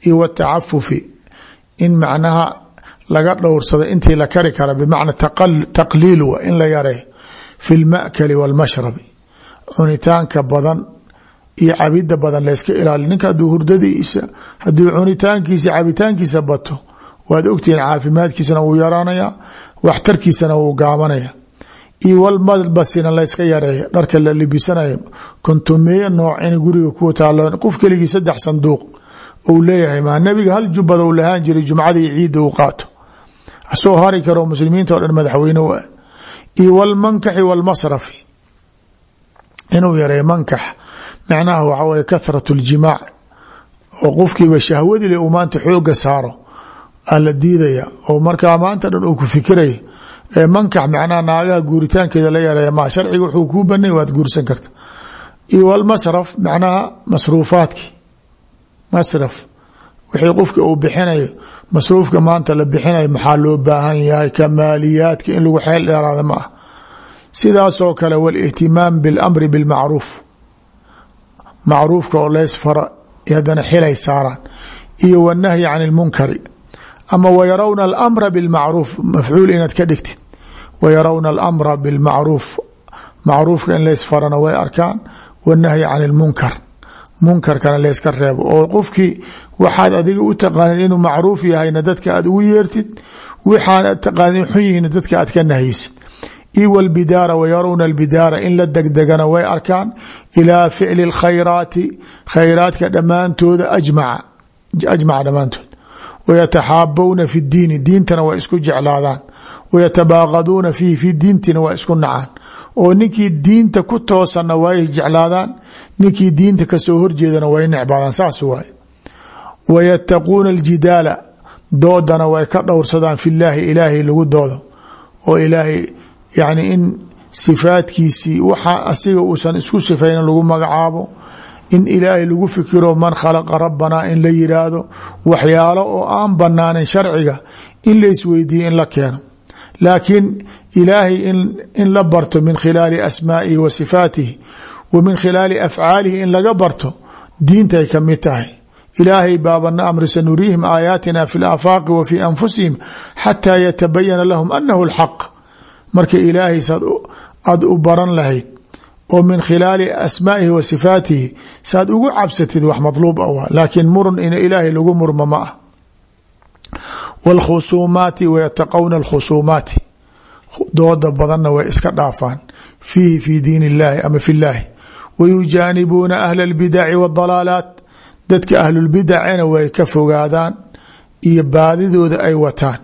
iyo watacafufi in macnaha laga dhowrsado intii la kari kara bimacna taqliil wa in la yareeyo fi lmakali wاlmashrabi cunitaanka badan iyo cabida badan layska ilaaliyo ninka haduu hurdadiisa haduu cunitaankiisa cabitaankiisa bato waad ogtihiin caafimaadkiisana wuu yaraanaya waxtarkiisana wuu gaabanaya iyo walmalbasina layska yareeya dharka la libisanayo kontumeeye nooc in guriga ku taalo qof keligii saddex sanduuq ou leeyahay maa nabiga hal jubbada u lahaan jiray jumcada iyo ciidda uu qaato. Asoo hari karo muslimiinta o dhan madaxweyne u ah. Iyo walmankaxi walmasrafi inuu yareeyo mankax macnaha waxaa weye kahrat اljimaac oo qofkiiba shahwadile uu maanta xooga saaro aa la diidaya oo markaa maanta dhan uu ku fikirayo ee mankax macnaha naagaha guuritaankeeda la yareeya ma sharciga wuxuu kuu banay waad guursan karta. Iyo walmasraf macnaha masruufaadki masraf wixii qofka uu bixinayo masruufka maanta la bixinayo maxaa loo baahan yahay ka maaliyaadka in lagu xeel dheeraada ma ah sidaasoo kale walihtimaam biاlamri bilmacruuf macruufka oo leys fara haddana xilay saaraan iyo wannahyi can اlmunkari ama wayarawna alamra bilmacruuf mafcuul inaad ka dhigtid wayarawna alamra bilmacruuf macruufka in leys farana way arkaan wannahyi can اlmunkar munkarkana layska reebo. Oo qofkii waxaad adiga u taqaanid inuu macruuf yahayna dadka aad ugu yeertid waxaad taqaanid xun yihiin dadka aad ka nahyisid io wlbidaara wayarawna albidaara in la degdegana way arkaan. Ilaa ficli اlkhayraati khayraadka dhammaantooda ajmaca dhammaantood. Wayataxaabawna fi diini diintana waa isku jeclaadaan. Wayatabaaqaduuna fiihi fi diintina waa isku nacaan oo ninkii diinta ku toosanna way jeclaadaan ninkii diinta ka soo horjeedana way necbaadaan saas waay wayattaquuna aljidaala doodana way ka dhowrsadaan fi llaahi ilaahay lagu doodo oo ilaahay yacni in sifaadkiisii waxa asiga uusan isku sifaynin lagu magacaabo in ilaahay lagu fikiro man khalaqa rabbanaa in la yiraahdo waxyaalo oo aan banaanin sharciga in la isweydiiye in la keeno laakiin ilaahay in la barto min khilaali asmaa'ihi wa sifaatihi wa min khilaali afcaalihi in laga barto diintay ka mid tahay. Ilaahay baabana amri sanuriihim aayaatina fi laafaaqi wa fi anfusihim xataa yatabayana lahum anahu alxaq. Marka ilaahay saad aad u baran lahayd oo min khilaali asmaa'ihi wa sifaatihi saad ugu cabsatid wax madluub ah waa. Laakiin murun lagu murmo ma ah wاlkhusuumaati wayataqowna alkhusuumaati dooda badanna way iska dhaafaan fiihi fi diin اllahi ama fi llaahi wayujaanibuuna ahla اlbidaci wاdalaalaat dadka ahlulbidacena way ka fogaadaan iyo baadidooda ay wataan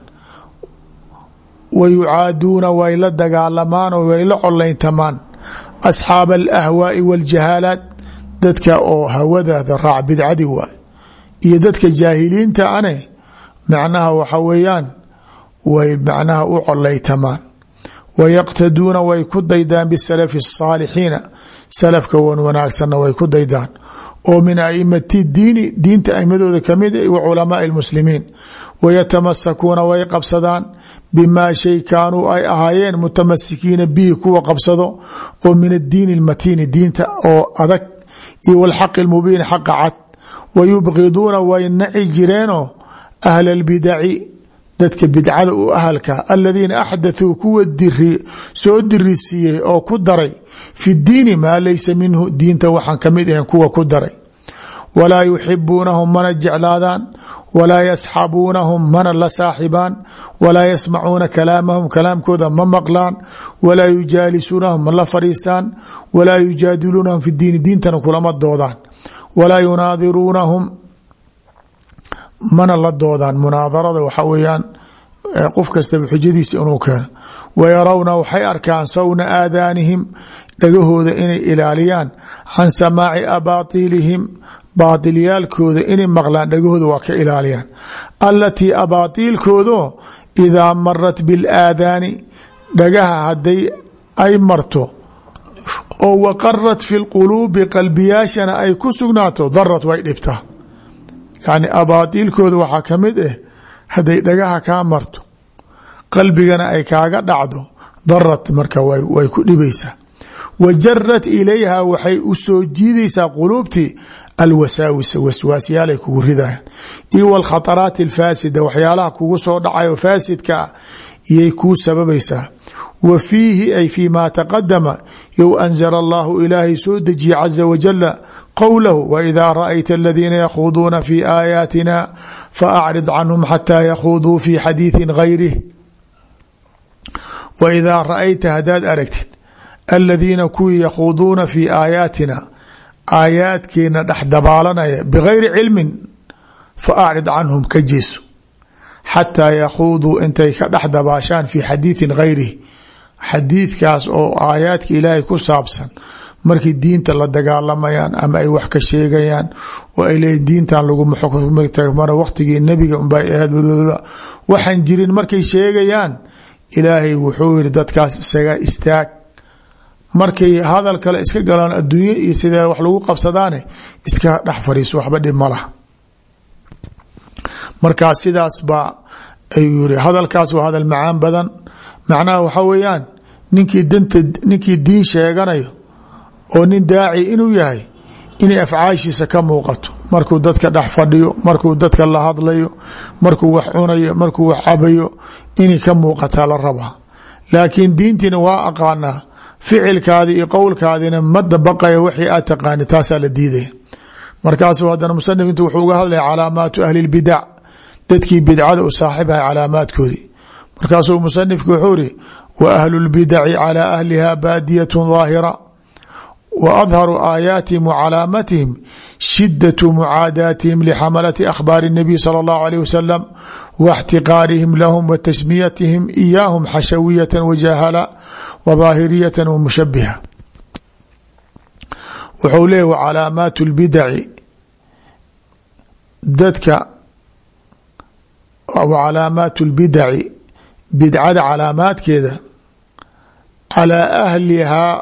wa yucaaduuna way la dagaalamaan oo way la colayntamaan asxaaba alahwaai waljahaalaat dadka oo hawadaada raac bidcadi waay iyo dadka jaahiliinta ane macnaha waxa weeyaan way macnaha u colaytamaan wayaqtaduuna way ku daydaan bisalafi الsaalixiina salafka wan wanaagsanna way ku daydaan oo min aimati diini diinta aimadooda kamid wa culamaai اlmuslimiin wayatamasakuuna way qabsadaan bimaa shay kaanuu ay ahaayeen mutamasikiina bihi kuwa qabsado oo min addiini اlmatiini diinta oo adag iyo wاlxaqi اlmubiin xaqa cad wayubqiduuna way naci jireenoo ahla اlbidaci dadka bidcada u ahalka aladiina axdathuu kuwa soo dirisiiyey oo ku daray fi diini maa laysa minhu diinta waxaan ka mid ahayn kuwa ku daray. Walaa yuxibuunahum mana jeclaadaan walaa yasxabuunahum mana la saaxibaan walaa yasmacuuna kalaamahum kalaamkooda ma maqlaan walaa yujaalisuunahum ma la fadhiistaan walaa yujaadiluunahum fi diini diintana mana la doodaan munaadarada waxa weeyaan qof kastaba xujadiisa inuu keeno. Wayarawna waxay arkaan sawna aadaanihim dhagahooda inay ilaaliyaan can samaaci abaatiilihim baatilyaalkooda inay maqlaan dhagahooda waa ka ilaaliyaan. Alatii abaatiilkoodo idaa marat biاlaadaani dhagaha hadday ay marto oo waqarat fi lquluubi qalbiyaashana ay ku sugnaato darat way dhibtaa yani abaatiilkooda waxaa ka mid ah hadday dhagaha kaa marto qalbigana ay kaaga dhacdo darat marka way ku dhibaysaa wajarat ilayha waxay u soo jiidaysaa quluubtii alwasaawisa waswaasyaalay kugu ridayan iyo wlkhataraati alfaasida waxyaalaha kugu soo dhacayo faasidka ah iyay kuu sababaysaa wa fiihi ay fii ma taqadama yow anzala allahu ilaahay soo dejiye caza wajala qowlahu waidaa ra'ayta aladiina yakhuduuna fii aayaatina faacrid canhum xataa yakhuduu fii xadiiثi gayrih waidaa ra'ayta haddaad aragtid aladiina kuwii yakhuduuna fii aayaatina aayaadkeena dhex dabaalanaya bigayri cilmin faacrid canhum ka jeeso xataa yakhuuduu intay ka dhex dabaashaan fii xadiiثin gayrih xadiidkaas oo aayaadka ilaahay ku saabsan markii diinta la dagaalamayaan ama ay wax ka sheegayaan oo ay leeyiin diintan laguma xukmara waqtigii nebiga unbay ahayd waxaan jirin markay sheegayaan ilaahay wuxuu yiri dadkaas isaga istaag. Markay hadal kale iska galaan adduunye iyo sidee wax lagu qabsadaane iska dhex fariiso waxba dhib ma sidaas baa ayuu yiri hadalkaas waa hadal macaan badan. Macnaha waxaa weeyaan ninkii danta ninkii diin sheeganayo oo nin daaci inuu yahay inay afcaashiisa ka muuqato. Markuu dadka dhex fadhiyo markuu dadka la hadlayo markuu wax cunayo markuu wax cabayo inay ka muuqataa la rabaa. Laakiin diintiina waa aqaanaa ficilkaadi iyo qowlkaadina ma dabaqaya wixii aad taqaani taasaa la diidaya. Markaasuu haddana musanif intu wuxuu uga hadlaya calaamaatu ahli lbidac dadkii bidcada u saaxibahay calaamaadkoodii. Markaasuu musanifku wuxuu wa ahlu lbidaci calaa ahliha baadiyatu daahira wa adharu aayaatihim wa calaamatihim shidatu mucaadaatihim lixamalati akhbaari اnabiy sala اllahu alayh wasalam waxtiqaarihim lahum wa tasmiyatihim iyaahum xashawiyatan wa jahala wa daahiriyatan wa mushabiha wuxuu leeyah wa calaamaatu lbidaci dadka wa calaamaatu lbidaci bidcada calaamaadkeeda calaa ahlihaa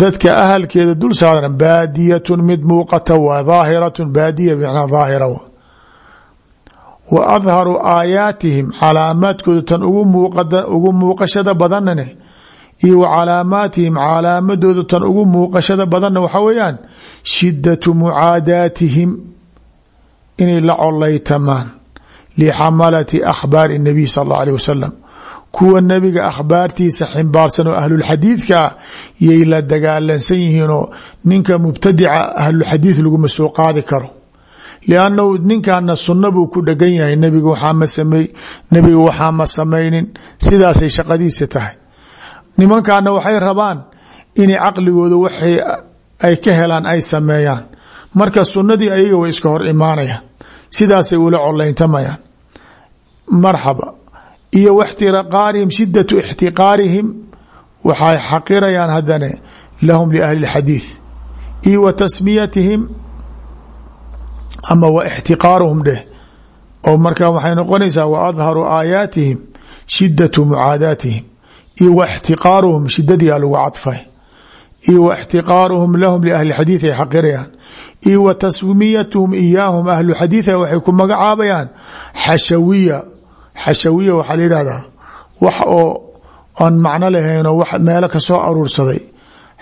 dadka ahalkeeda dul saaran baadiyatun mid muuqata waa daahiratun baadiya bmacnaa daahira wa. Adharu aayaatihim calaamaadkooda tan ugu muuqashada badanane iyo wa calaamaatihim calaamadooda tan ugu muuqashada badanna waxaa weeyaan shidatu mucaadaatihim inay la colaytamaan lixamalati akhbaari nabiy sal allau aleh wasalam kuwa nebiga akhbaartiisa ximbaarsan oo ahlulxadiidkaa yay la dagaalansan yihiinoo ninka mubtadica ahlulxadiid laguma soo qaadi karo liannahu ninkana sunna buu ku dhegan yahay nebiga waxaama samey nebiga waxaa ma samaynin sidaasay shaqadiisa tahay nimankaana waxay rabaan inay caqligooda waxay ay ka helaan ay sameeyaan marka sunnadii ayaga way iska hor imaanayaan sidaasay ula colayntamayaan marxaba iyo wاxtiqaarihim shidatu اxtiqaarihim waxay xaqirayaan hadane lahum liahli اxadiiث iyo wa tasmiyatihim ama wa اxtiqaaruhum dheh oo marka waxay noqonaysaa wa adharu aayaatihim shidatu mucaadaatihim iyo wa اxtiqaaruhum shidadiia lagu cadfay iyo wa اxtiqaaruhum lahum liahli xadiiث ay xaqirayaan iyo wa tasmiyatuhum iyaahum ahlu xadiiثa waxay ku magacaabayaan xashawiya. Xashawiya waxaa la yihahdaa wax oo aan macno lahaynoo wax meelo ka soo aruursaday.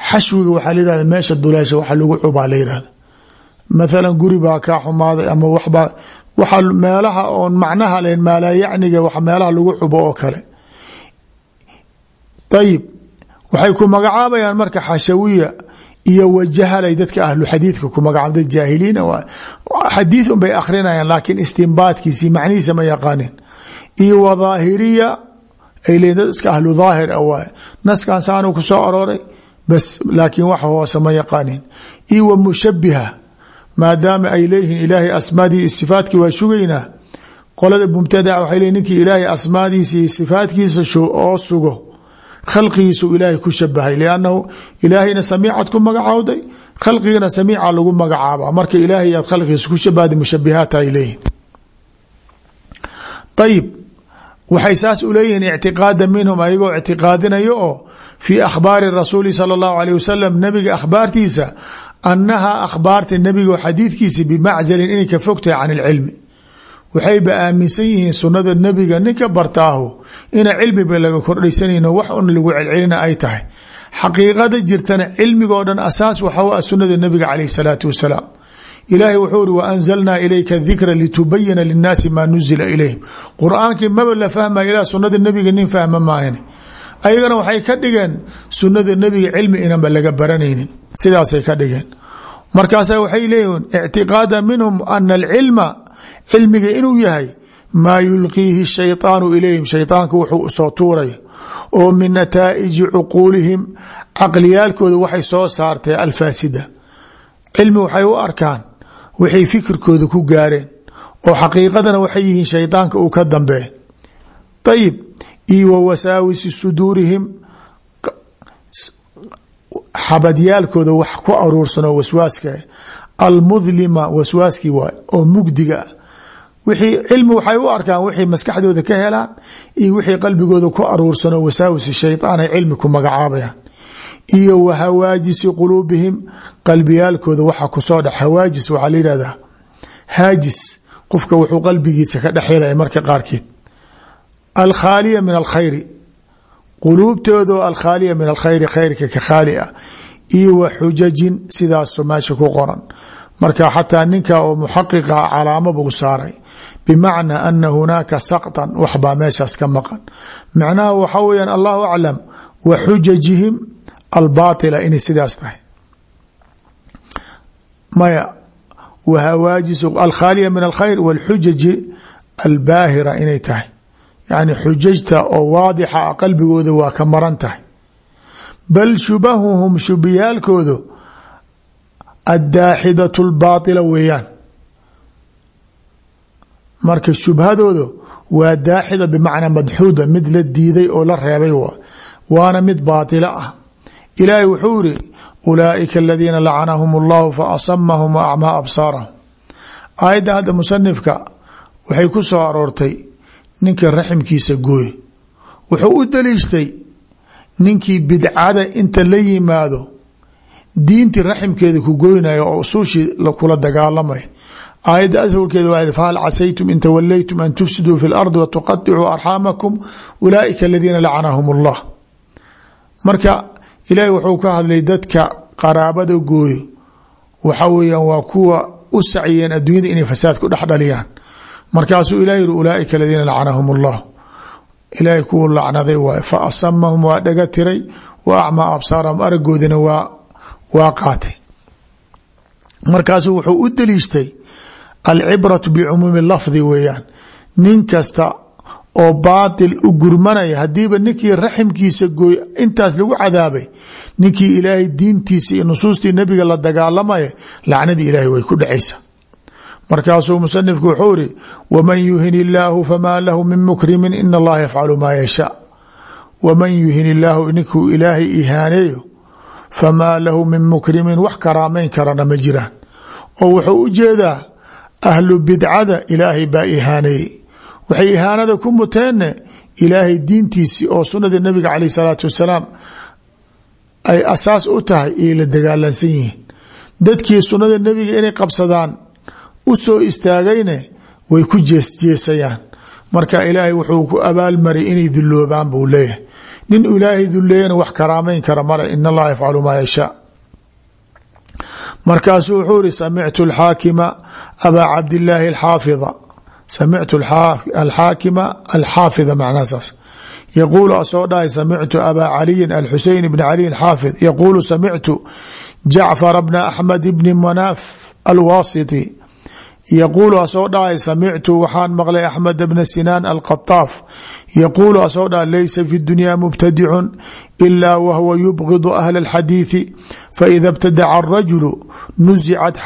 Xashwiga waxaa la yihahda meesha duleesha waxa lagu cubaa la yihahda mathalan guri baa kaa xumaaday ama waxbaa waxa meelaha oon macnaha len maalaayacniga wa meelaha lagu cubo oo kale. Marka xashawiya iyo wajahalay dadka ahlu xadiidka ku magacaaba dad jaahiliina xadiid un bay akrinayaan laakiin istinbaadkiisi macnihiisa ma yaqaanin iyo wadaahiriya ay leeyiin dad iska ahlu daahir a waay naskan saanu ku soo arooray bas laakiin wax hoose ma yaqaanin iyo wa mushabiha maadaama ay leeyihiin ilaahay asmaadii sifaadkii waa sugaynaa qolada mubtadaca waxay leeyiin ninkii ilaahay asmaadiisa iyo sifaadkiisa oo sugo khalqigiisu ilaahay ku shabahay liannahu ilaahayna samiicad ku magacaawday khalqigana samiica lagu magacaaba marka ilaahay aad khalqigiisa ku shabahda mushabihaat ay leeyihiin waxay saas u leeyihiin ictiqaada minhum ayagoo ictiqaadinayo oo fii akhbaari rasuuli sala allahu alayh wasalam nabiga akhbaartiisa annahaa akhbaarta nebigo xadiidkiisa bimaczalin inay ka fogtahay can ilcilmi waxayba aaminsan yihiin sunada nebiga ninka bartaahu ina cilmiba laga kordhaysanayno wax un lagu celcelina ay tahay. Xaqiiqada jirtana cilmigoo dhan asaas waxaa sunada nebiga caleyh salaatu wasalaam. Ilaahay wuxuu iri waanzalnaa ilayka dikra litubayina linnaasi maa nuzila ilayhim. Qur'aankii la fahmaya ilaa sunada nebiga nin fahma maahan. Ayagana waxay ka dhigeen sunada nebiga cilmi inanba laga baranaynin. Sidaasay ka dhigeen. Markaasa waxay leeyihiin ictiqaada minhum ana alcilma cilmiga inuu yahay maa yulqiihi shayطaanu ilayhim shayطaanka wuxuu soo tuuraya oo min nataa'iji cuquulihim caqliyaalkooda waxay soo saartay alfaasida cilmi waxay u arkaan waxay fikirkooda ku gaareen oo xaqiiqadana waxay yihiin shayطaanka uu ka dambee ayib iyo wa wasaawisi suduurihim xabadyaalkooda wax ku aruursanoo waswaaska almudlima waswaaskii waay oo mugdiga ah. Wixii cilmi waxay u arkaan wixii maskaxdooda ka helaan iyo wixii qalbigooda ku aruursanoo wasaawisi shayطaan ay cilmi ku magacaabayaan. Iyo wa hawaajisi quluubihim qalbiyaalkooda waxa ku soo dhex hawaajis waxaa la yihahdaa haajis qofka wuxuu qalbigiisa ka dhexhelaya marka qaarkeed. Alkhaaliya min alkhayri quluubtoodo alkhaaliya min alkhayri khayrka ka khaali ah iyo wa xujajin sidaaso meesha ku qoran. Marka xataa ninka oo muxaqiqa calaamo buu saaray. Bimacnaa ana hunaaka saqtan waxbaa meeshaas ka maqan. Macnaha waxa weyaan allahu aclam wa xujajihim albaatila inay sidaas tahay. Maya wahawaajis alkhaaliya min alkhayr walxujaji albaahira inay tahay. Yani xujajta oo waadixa qalbigooda waa ka maran tahay bal shubahuhum shubiyaalkoodu addaaxidatu lbaaila weeyaan marka shubhadoodu waa daaxida bimacnaa madxuuda mid la diiday oo la reebay waana mid baatilo ah ilaahay wuxuu iri ulaaئika aladiina lacanahum اllahu faasamahum waacmaa absaarahum aayadda hadda musanifka waxay ku aroortay ninka raximkiisa gooy wuxuu u daliishtay ninkii bidcada inta la yimaado diintii raximkeeda ku goynayo oo usuushii kula dagaalamay. Aayadda awalkeeda waa fahal casaytum in tawalaytum an tufsidu fi lardi watuqaicuu arxaamakum ulaaika aladiina lacanahum allah marka ilaahay wuxuu ka hadlay dadka qaraabada gooyo. Waxa weeyaan waa kuwa u saciyeen adduunyada inay fasaad ku dhex dhaliyaan. Markaasuu ilah yihi ulaaika aladiina lacanahum ilaahay kuwu lacnaday waay. Fa asamahum waa dhaga tiray wa acmaa absaarahum aragoodina waa waa qaatay. Markaasuu wuxuu u daliishtay alcibratu bicumuumi lafdi weeyaan. Nin kasta oo baatil u gurmanaya hadiiba ninkii raximkiisa gooy intaas lagu cadaabay ninkii ilaahay diintiisa iyo nusuustii nebiga la dagaalamaya lacnadii ilaahay way ku dhacaysaa markaasuu musanifku wuxuu iri waman yuhin illaahu famaa lahu min mukrimin in allaha yafcalu maa yashaa. Waman yuhin illaahu ninkuu ilaahay ihaaneeyo famaa lahu min mukrimin wax karaameyn karana ma jiraan. Oo wuxuu u jeedaa ahlu bidcada ilaahay baa ihaaneeyey waxay ihaanada ku muteenne ilaahay diintiisii oo sunada nabiga caleyh salaatu wasalaam ay asaas u tahay iyay la dagaalansan yihiin. Dadkii sunada nebiga inay qabsadaan u soo istaagayne way ku jeesjeesayaan. Marka ilaahay wuxuu ku abaalmari inay duloobaan buu leeyahay. Nin ilaahay duleeyana wax karaameyn kara male in allaha yafcalu maa yashaa markaasuu wuxuu iri samictu alxaakima abaa cabdillaahi alxaafida. Samictu alxaakima alxaafida macnaha saas. Yaquulu asoo dhahay samictu abaa caliyin alxuseyn bni caliyin xaafid yaquulu samictu jacfar bna axmed bni manaaf alwaasiti yaquulu asoo dhahay samictu waxaan maqlay axmed bna sinaan alqataaf yaquulu asoo dhahay laysa fi dunya mubtadicun ila wahwa yubgidu ahla alxadiidi faida btadaca arajulu nuzicat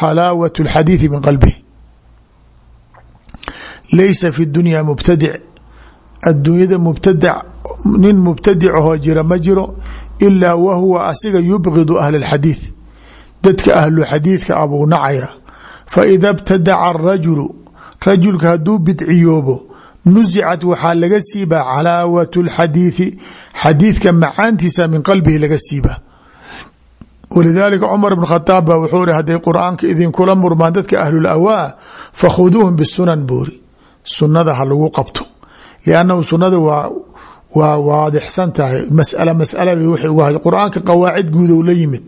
xalaawat alxadiidi min qalbih laysa fi dunya mubtadic adduunyada mubtadac nin mubtadicahoo jira ma jiro ilaa wahuwa asiga yubgidu ahla alxadiid dadka ahlu xadiidka abuu nacaya faida btadaca arajulu rajulka hadduu bidciyoobo nusicat waxaa laga siibaa calaawat lxadiidi xadiidka macaantiisa min qalbihi laga siibaa walidaalika cumar bn khataab baa wuxuu ri hadday qur'aanka idinkula murmaan dadka ahlulawaa fakhuduuhum bisunan buuri sunada ha lagu qabto liannahu sunada waa waa waadixsan tahay masala masala bay waxay uga hay qur'aanka qawaacid guudow la yimid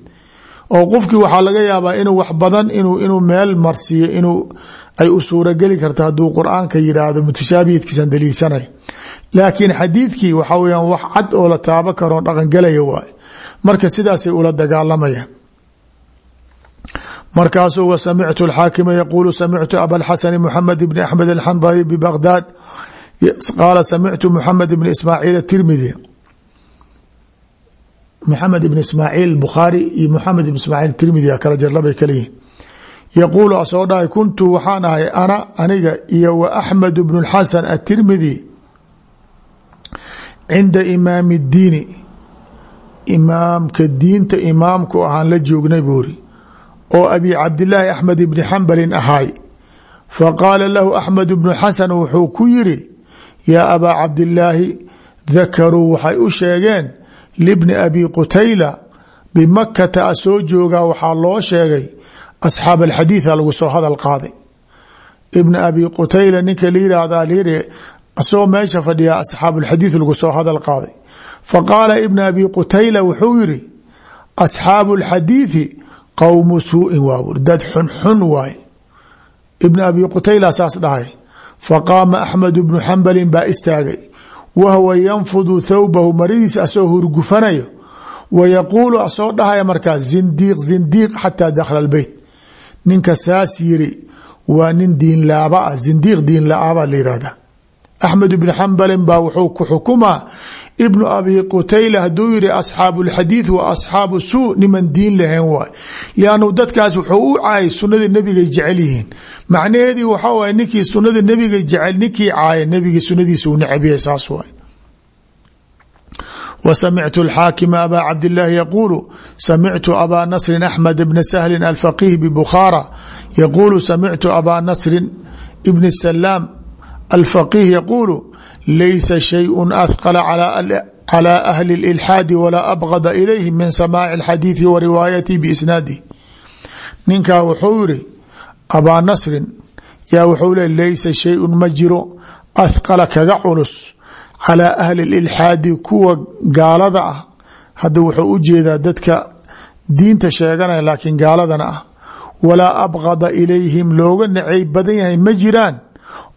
oo qofkii waxaa laga yaabaa inuu wax badan inuu meel marsiiyo inuu ay u suurageli karta hadduu qur'aanka yidhaahdo mutashaabihidkiisan daliilsanay. Laakiin xadiidkii waxaa weyaan wax cad oo la taabo karoon dhaqangelaya waay marka sidaasay ula dagaalamayaan markaasuu wa samictu alxaakima yaquulu samictu abalxasani muxamed bni axmed alxandari bibagdaad qaala samictu muxamed bni ismaaciil atirmidi muxamed ibn ismaaciil bukhaari iyo muxamed ibn ismaaciil tirmidi a kala jarlabay kala yihiin yaquulu asoo dhahay kuntu waxaan ahay ana aniga iyo wa axmed bnu xasan atirmidi cinda imaami اdiini imaamka diinta imaamku ahaan la joognay buuri oo abi cabdilaahi axmed ibni xambalin ahaay faqaala lahu axmed bnu xasan wuxuu ku yiri yaa abaa cabdilaahi dakaruu waxay u sheegeen libni abi qutayla bimakata a soo joogaa waxaa loo sheegay asxaab alxadiida lagu soo hadal qaaday. Ibna abi qutayla ninka la yihahdaa lyiri asagoo meesha fadhiyaa asxaab alxadiid lagu soo hadal qaaday. Faqaala ibna abi qutayla wuxuu yiri asxaabu alxadiidi qowmu suu'in waawur dad xunxun waay ibna abi qutayla saas dhahay. Faqaama axmed bnu xambalin baa istaagay wahwa yanfudu thawbahu maridiisa asoo hurgufanayo wa yaquulu asoo dhahaya markaas zindiiq zindiiq xataa dakhala beyt ninka saas yiri waa nin diinlaaba ah zindiiq diinla-aabaa la yihahda axmed ibnu xambalin baa wuxuu ku xukumaa ibnu abi qutayla hadduu yihi asxaabu lxadiid wa asxaabu suu niman diin lahayn waay. Liannu dadkaas wuxuu u caayay sunada nebigay jecel yihiin. Macnaheedii waxaa waay ninkii sunada nebiga jecel ninkii caaya nebigii sunadiisa uu necab yahay saas waay. Wa samictu alxaakima abaa cabdillaahi yaquulu samictu abaa nasrin axmed bna sahlin alfaqiih bibukhaara yaquulu samictu abaa nasrin ibni salaam alfaqiih yaquulu laysa shayءu ahqla calى ahli اlilxaadi walaa abgada ilayhi min samaaci اlxadiiثi wa riwaayatihi biisnaadih ninkaa wuxuu yiri abaa nasrin yaa wuxuu le laysa shayun ma jiro ahqala kaga culus calىa ahli اlilxaadi kuwa gaalada ah hadda wuxuu u jeedaa dadka diinta sheeganaya laakiin gaaladana ah walaa abgada ilayhim looga nacay badan yahay ma jiraan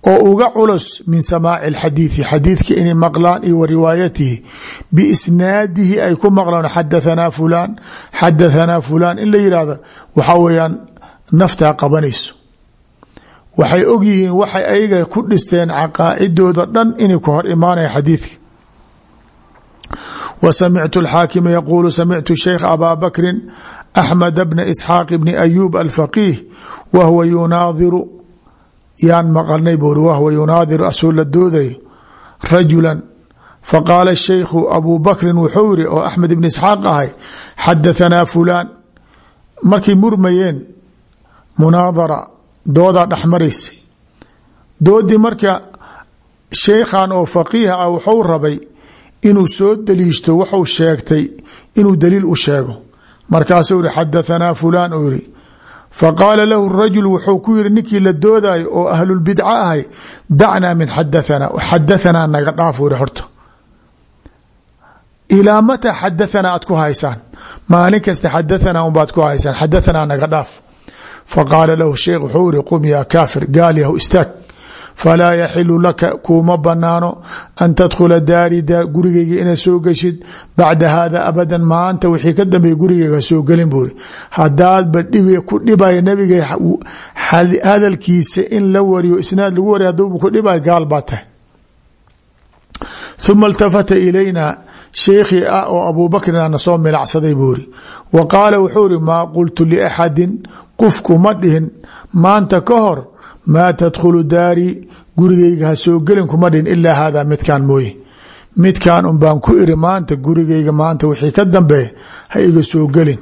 oo uga culus min samaaci اxadiiثi xadiidka inay maqlaan iyo wa riwaayatihi biisnaadihi ay ku maqlaan xadahanaa fulaan xadahanaa fulaan in la yihahdo waxaa weeyaan naftaa qabanayso waxay ogyihiin waxay ayaga ku dhisteen caqaacidooda dhan inay ku hor imaanaya xadiidka wa samictu اlxaakima yaquulu samictu sheikh abaa bakrin axmed bna isxaaq bni ayuub alfaqiih wa huwa yunaadiru yaan maqalnay buuri wahwa yunaadiru asoo la doodayo rajula faqaala shaykhu abu bakrin wuxuu yiri oo axmed ibn isxaaq ahay xadahanaa fulaan. Markay murmayeen munaadara doodaa dhexmaraysay. Doodii marka sheykhan oo faqiiha ah wuxuu rabay inuu soo daliishto wuxuu sheegtay inuu daliil u sheego. Markaasuu yihi xadahanaa fulaan uu yiri faqaala lahu rajul wuxuu ku yiri ninkii la doodayo oo ahlulbidca ahay dacnaa min xadahanaa xadahanaa naga dhaaf uri horta ilaa mataa xadahanaa aad ku haysaan maalin kasta xadahanaa unbaad ku haysaan xadahanaa naga dhaaf faqaala lahu sheekh wuxuu iri qum yaa kaafir gaal yahu istaag falaa yaxilu laka kuuma banaano an tadkhula daari gurigeyga inaad soo geshid bacda hada abadan maanta wixii ka dambeeya gurigeyga soo gelin buuri hadaadba dhib ku dhibaya nabiga hadalkiisa in la wariyo isnaad lagu wariy haduuba ku dhibay gaal baa tahay. Uma اltafata ilayna sheekhii ah oo abubakrin ana soo milacsaday buu iri wa qaala wuxuu iri maa qultu liaxadin qofku dhihin maanta ka hor maa tadkhulu daari gurigeyga ha soo gelin kuma dhihin ilaa hada midkaan mooye. Midkaan un baan ku iri maanta gurigeyga maanta wixii ka dambeeya ha iga soo gelin.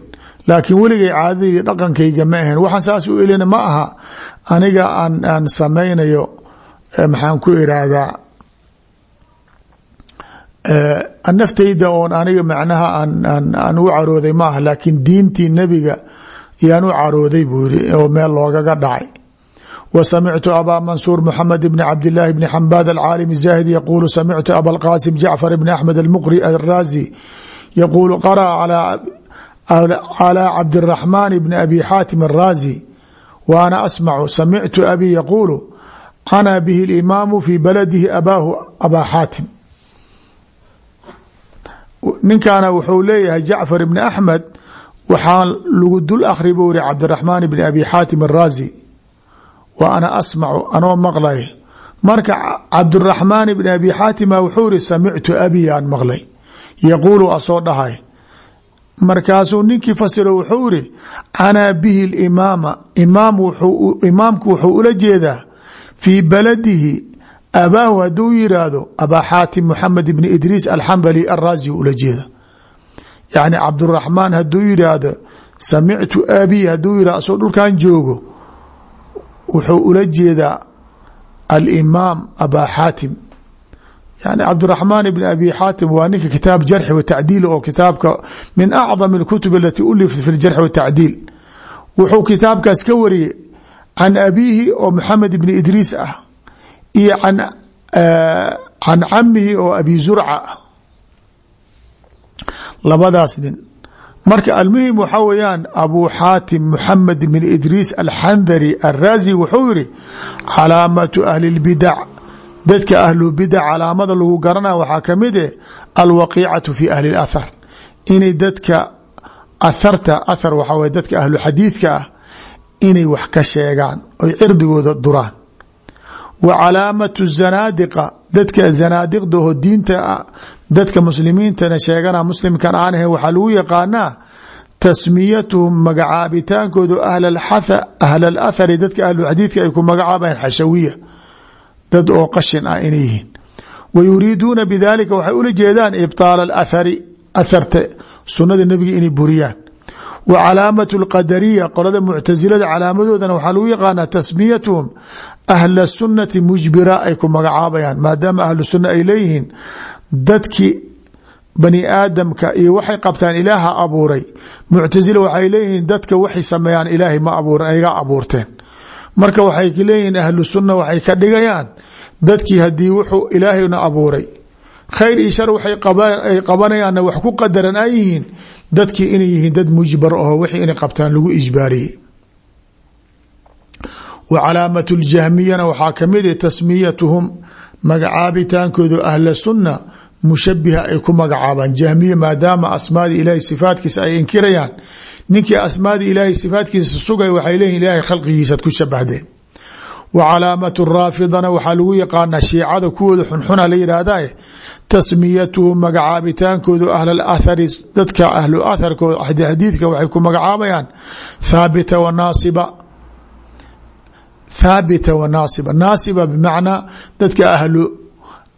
Laakiin weligay caadadii dhaqankayga ma ahayn waxaan saas u elina ma aha aniga aan aan samaynayo maxaan ku iraahdaa naftayda oon aniga macnaha aan u carooday ma aha. Laakiin diintii nebiga yaan u carooday buu oo meel loogaga dhacay wa samictu abaa mansuur moxamed bni cabdilaahi bni xambaad alcaalim الzaahid yaquulu samictu abalqaasim jacfar bni axmed almuqri alraazi yaquulu qara'a calى cabdiraxmaan bni abi xaatim الraazi wa ana asmacu samictu abi yaquulu cana bihi اlimaamu fi baladihi abaahu abaa xaatim ninkaana wuxuu leeyahay jacfar ibni axmed waxaa lagu dul akhri buu iri cabdiraxmaan bni abi xaatim araazi wa ana asmacu anoo maqlay. Marka cabdiraxmaan bni abi xaatima wuxuu iri samictu abi aan maqlay. Yaquulu asoo dhahay. Markaasuu ninkii fasiro wuxuu iri canaa bihi limaama imaamku wuxuu ula jeedaa fii baladihi. Abaahu haduu yiraahdo abaa xaatim moxamed bni idriis alxambali araazi ula jeeda yacni cabduraxmaan haduu yiraahdo samictu abi haduu yiraahdo asoo dhulkan joogo wuxuu ula jeedaa alimaam abaa xaatim. Yani cabdiraxmaan bni abi xaatim waa ninka kitaab jarxi wa tacdiil oo kitaabka min acdam اlkutub alati ulifat fi ljarxi watacdiil wuxuu kitaabkaas ka wariyey can abiihi oo moxamed bni idriis ah iyo can camihi oo abi zurca ah. Labadaas nin marka almuhim waxaa weeyaan abu xaatim moxamed bn idriis alxandari araazi wuxuu yiri calaamatu ahli اlbidac dadka ahlu bidac calaamada lagu garanaya waxaa ka mid eh alwaqiicatu fi ahli اlathar inay dadka atharta athar waxaa wey dadka ahlu xadiidka ah inay wax ka sheegaan oy cirdigooda duraan. Wa calaamatu zanaadiqa dadka zanaadiqdaho diinta dadka muslimiintana sheegana muslimkan aan waxaa lagu yaqaanaa tasmiyatuhum magacaabitaankooda ahl alathari dadka ahlu xadiidka ay ku magacaabayan xashawiya. Dad oo qashin ah inay yihiin. Wa yuriiduuna bidalika waxay ula jeedaan ibطaal alathari atharta sunada nebiga inay buriyaan. Wa calaamatu اlqadariya qolada muctasilada calaamadoodana waxaa lagu yaqaanaa tasmiyatuhum ahla sunati mujbira ay ku magacaabayaan maadaama ahlu ay leeyihiin dadkii bani aadamka iyo waxay qabtaan ilaaha abuuray. Muctasila waxay leeyihiin dadka waxay sameeyaan ilaahay ma abuuran ayagaa abuurteen. Marka waxay leeyihiin ahlu sunna waxay ka dhigayaan dadkii haddii wuxuu ilaahayna abuuray. Khayr iyo shar waxay qabanayaanna wax ku qadaran ay yihiin dadkii inay yihiin dad mujbar aho wixii inay qabtaan lagu ijbaariyey. Wa ljahmiyana waxaa ka mid ah tasmiyatuhum magacaabitaankooda ahla mushabiha ay ku magacaabaan. Jahmiya maadaama asmaadii ilaahay sifaatkiisa ay inkirayaan ninkii asmaadii ilaahay sifaatkiisa sugay waxay leeyihiin ilaahay khalqigiisaad ku shabahdeen wa calaamatu raafidana waxaa lagu yaqaanaa shiicada kuwooda xunxuna la yidhaahdae tasmiyatuhum magacaabitaankoodu ahl athari dadka ahlu atharkooda xadiidka waxay ku magacaabayaan thaabita wa naasiba. Thaabita wa naasiba. Naasiba bimacnaa dadka ahlu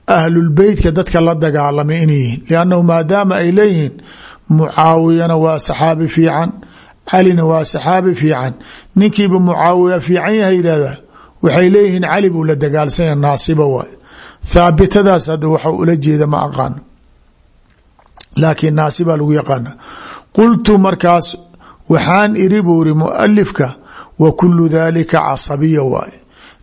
ahlulbeytka dadka la dagaalamay inay liannahu maadaama ay leeyihiin mucaawiyana waa saxaabi fiican calina waa saxaabi fiican. Ninkiiba mucaawiya fiican yahay yidhahdaa waxay leeyihiin cali buu la dagaalsanya naasiba waay. Thaabitadaas hadda waxa ula jeeda ma aqaano laakiin naasiba lagu yaqaana. Qultu markaas waxaan iri buu iri mualifka wa kulu dalika casabiya waaye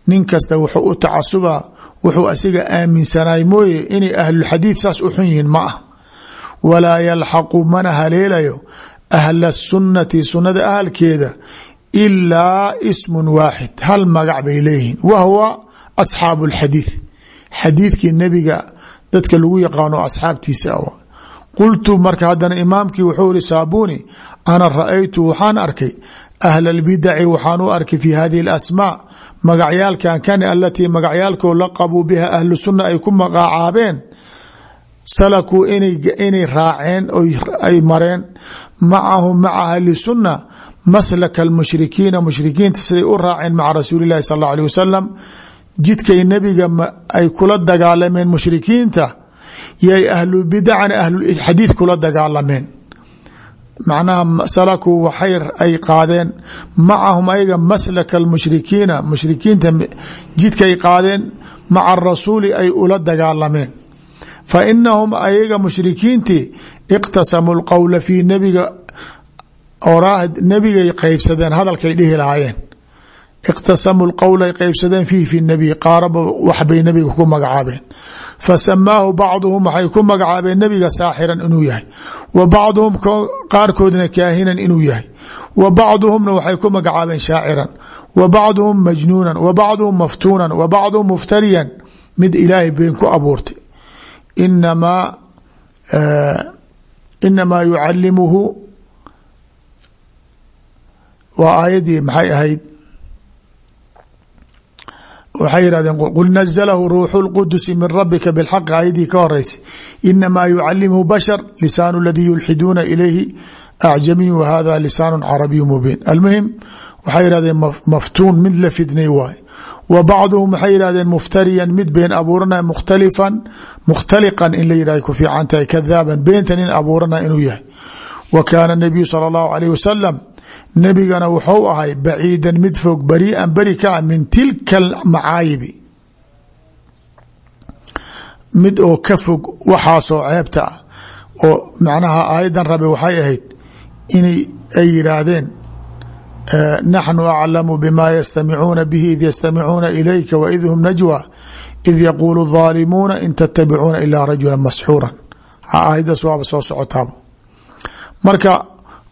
nin kasta wuxuu u tacasubaa wuxuu asiga aaminsanay mooye inay ahlulxadiid saas u xun yihiin ma ah. Walaa yalxaqu mana haleelayo ahla sunnati sunnada ahalkeeda ilaa ismun waaxid. Hal magac bay leeyihiin. Wa huwa asxaabu اlxadiid xadiidkii nebiga dadka lagu yaqaano asxaabtiisa qultu marka haddana imaamkii wuxuu iri saabuni ana ra-aytu waxaan arkay ahla اlbidaci waxaan u arkay fi hadihi اlasmaa magacyaalkan kani alatii magacyaalkoo laqabuu biha ahlu sunna ay ku magacaabeen salakuu inay raaceen ay mareen macahum maca ahli sunna maslaka almushrikiina mushrikiinta siday u raaceen maca rasuuli lahi sal اllau alيه wasalam jidkay nebiga ay kula dagaalameen mushrikiinta yay ahlu bidacana ahlulxadiid kula dagaalameen. Macnaha salakuu waxay ay qaadeen. Macahum ayaga maslaka almushrikiina mushrikiinta jidkay qaadeen maca rasuuli ay ula dagaalameen. Fa inahum ayaga mushrikiintii iqtasamuu lqowla fii nebiga oraah nebigay qeybsadeen hadalkay dhihi lahaayeen. Iqtasamuu lqowlay qeybsadeen fiihi fi nabiy qaaraba waxbay nebiga ku magacaabeen fasamaahu bacduhum waxay ku magacaabeen nebiga saaxiran inuu yahay wa bacduhum qaarkoodna kaahinan inuu yahay wa bacduhumna waxay ku magacaabeen shaaciran wa bacduhum majnuunan wa bacduhum maftuunan wa bacduhum muftariyan mid ilaahay been ku abuurtay inamaa inamaa yucalimuhu waa aayadii maxay ahayd waxay yidhahdeen qul nazalahu ruuxu lqudusi min rabika bilxaqi aayadii ka horeysay inamaa yucalimuhu bashar lisaanu ladii yulxiduuna ilayhi acjamiyu wahada lisaanu carabiyu mubiin. Almuhim waxay yidhahdeen maftuun mid la fidnay waay wa bacduhum waxay yidhahdeen muftariyan mid been abuuranaya mukhtalifan mukhtaliqan in la yidhahda ku fiican tahay in abuuranaya inuu yahay. Wa kaana nabiyu sala allahu alayh wasalam nebigana wuxuu ahay baciidan mid fog berian beri ka ah min tilka almacaayibi. Mid oo ka fog waxaasoo ceebta ah oo macnaha aayadan rabe waxay ahayd inay ay yidhaahdeen naxnu aclamu bima yastamicuuna bihi id yastamicuuna ilayka waid hum najwa id yaquulu daalimuuna in tatabicuuna ilaa rajula masxuura aayaddaas waaba soo socotaabo. Marka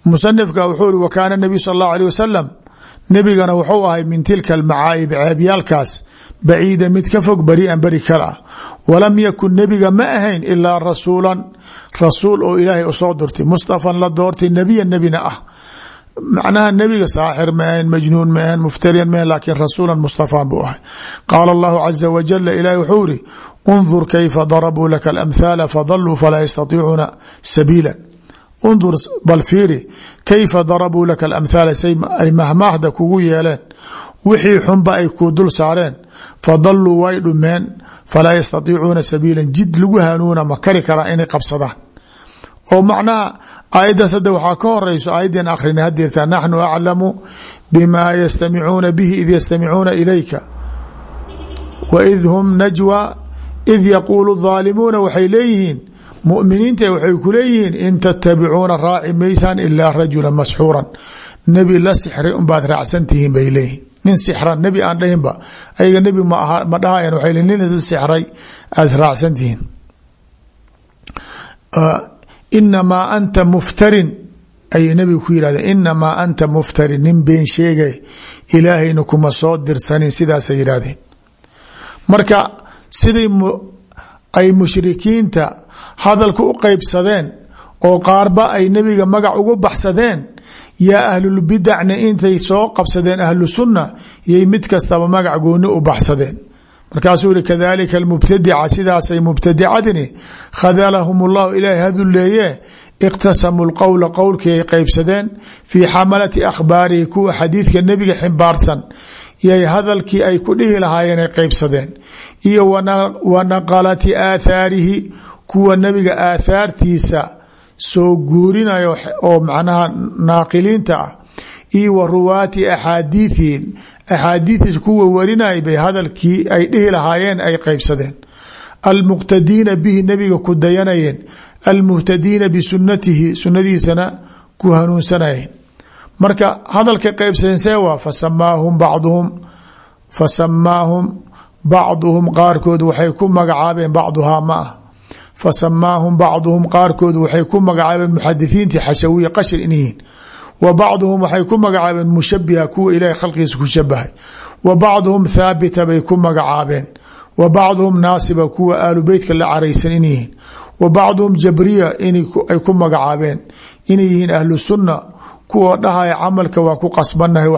musanifka wuxuu iri wakaana nabiy sal allahu alيh wasalam wuxuu ahay min tilka almacaayib ceebyaalkaas baciida mid ka fog berian beri kale ah walam yakun nebiga ma ahayn ilaa rasuulan. Rasuul oo ilaahay u soo dirtay mustafan la doortay nebiya nebina ah. Macnaha nebiga saaxir ma ahayn majnuun ma ahayn muftariyan maahan laakiin rasuulan mustafaan buu ahay. Qaala allahu caza wajala ilaahi wuxuu iri undur kayfa darabuu laka alamthaala undur bal fiiri kayfa darabuu laka alamthaala? Say ay mahmaahda kugu yeeleen. Wixii xunba ay kuu dul saareen. Fadalluu way dhumeen. Falaa yastatiicuuna sabiilan. Jid lagu hanuuna ma kari karaa inay qabsadaan. Oo macnaha aayaddaas hadda waxaa ka horeyso aayaddeen akhrina hadeertaa naxnu aclamu bimaa yastamicuuna bihi id yastamicuuna ilayka. Waid hum najwa id yaquulu daalimuuna leeyihiin muminiinta waxay ku leeyihiin in tatabicuuna raaci maysaan ilaa rajula masxuuran. Nebi la sixray unbaad raacsan tihiin bay leeyihiin nin sixran nebi aan dhahinba ayaga nebi ma dhahayan waxay le nin sixray aad raacsan tihiin inamaa anta muftarin ayay nebiga ku yidhahdeen. Inamaa anta muftarin nin been sheegay ilaahayna kuma soo dirsanin sidaasay yidhahdeen marka siday ay mushrikiinta hadalka u qeybsadeen oo qaarba ay nebiga magac ugu baxsadeen yaa ahlulbidacna intay soo qabsadeen ahlu sunna yay mid kastaba magac gooni u baxsadeen. Markaasuu yihi kadalika almubtadica sidaasay mubtadicadini khadalahum ullahu ilaahay haduleeye iqtasamuu lqowla qowlkii ay qeybsadeen fii xamalati akhbaarihi kuwa xadiidka nebiga ximbaarsan yay hadalkii ay ku dhihi lahaayeen ay qeybsadeen iyo wa naqalati aathaarihi kuwa nebiga aathaartiisa soo guurinayo oo macnaha naaqiliinta ah. Iyo wa ruwaati axaadiiihi axaadiiis kuwa warinay bay hadalkii ay dhihi lahaayeen ay qeybsadeen almuqtadiina bihi nebiga ku dayanayeen. Almuhtadiina bisunatihi sunadiisana ku hanuunsanayeen marka hadalka qeybsadeen see waa fasamaahum bacduhum fasamaahum bacduhum qaarkood waxay ku magacaabeen bacduhaa ma ah fasamaahum bacduhum qaarkood waxay ku magacaabeen muxadithiintii xashawiya qashir inyihiin wa bacduhum waxay ku magacaabeen mushabiha kuwa ilahay khalqigiisa ku shabahay wa bacduhum thaabita bay ku magacaabeen wa bacduhum naasiba kuwa aalu beytka la caraysan in yihiin wa bacduhum jabriya ay ku magacaabeen inay yihiin ahlu sunna kuwa dhahaya camalka waa ku qasbannahay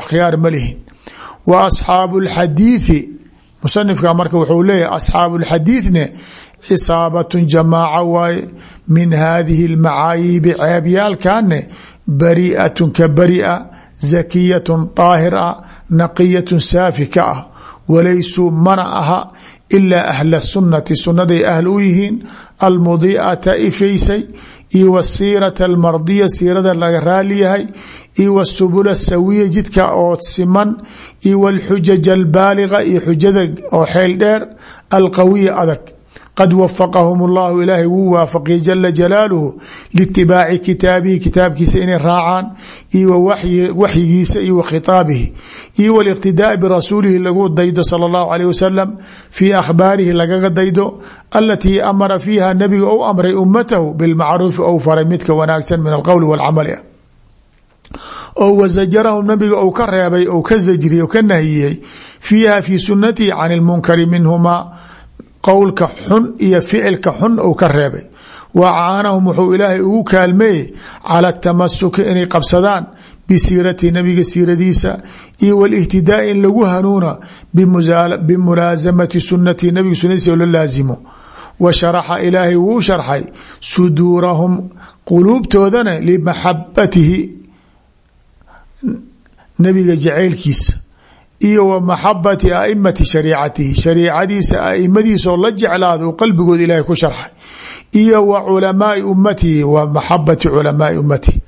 cisaabatun jamaaca waaye min hadihi lmacaayibi ceebyaalkanne bari'atun ka bari'a zakiyatun daahir ah naqiyatun saafi ka ah walaysuu mana aha ilaa ahla sunnati sunnaday ahl u yihiin almudiicata ifaysay iyo wasiirata almardiya siirada laga raali yahay iyo wsubula sawiya jidka oo siman iyo wlxujaja albaaliga iyo oo xeel dheer alqawiya adag qad wafaqahum اllahu ilaahay wuu waafaqiye jala jalaaluhu liitibaaci kitaabihi kitaabkiisa inay raacaan iyo waxyigiisa iyo wakhitaabihi iyo waliqtidaai birasuulihi lagu daydo sala اllahu alayh wasalam fii akhbaarihi lagaga daydo alatii amara fiiha nabiga ou amray ummatahu bilmacruufi ou faray midka wanaagsan min alqowli walcamali oo wazajarahum nabiga ou ka reebay ou ka zajriyey o ka nahiyey fiiha fii sunatihi can lmunkari minhumaa qowlka xun iyo ficilka xun ou ka reebay. Wa caanahum wuxuu ilaahay ugu kaalmeeyey cala tamasuki inay qabsadaan bisiirati nabiga siiradiisa iyo wlihtidaai in lagu hanuuna bimulaasamati sunati nabiga sunadiisa la laasimo wa sharaxa ilaahay wuu sharxay suduurahum quluubtoodana limaxabatihi nabiga jacaylkiisa iyo wa maxabati aimati shariicatihi. Shariicadiisa aimadiisaoo la jeclaada uu qalbigooda ilaahay ku sharxay. Iyo wa culamaai ummatihi wa maxabati culamaai ummatihi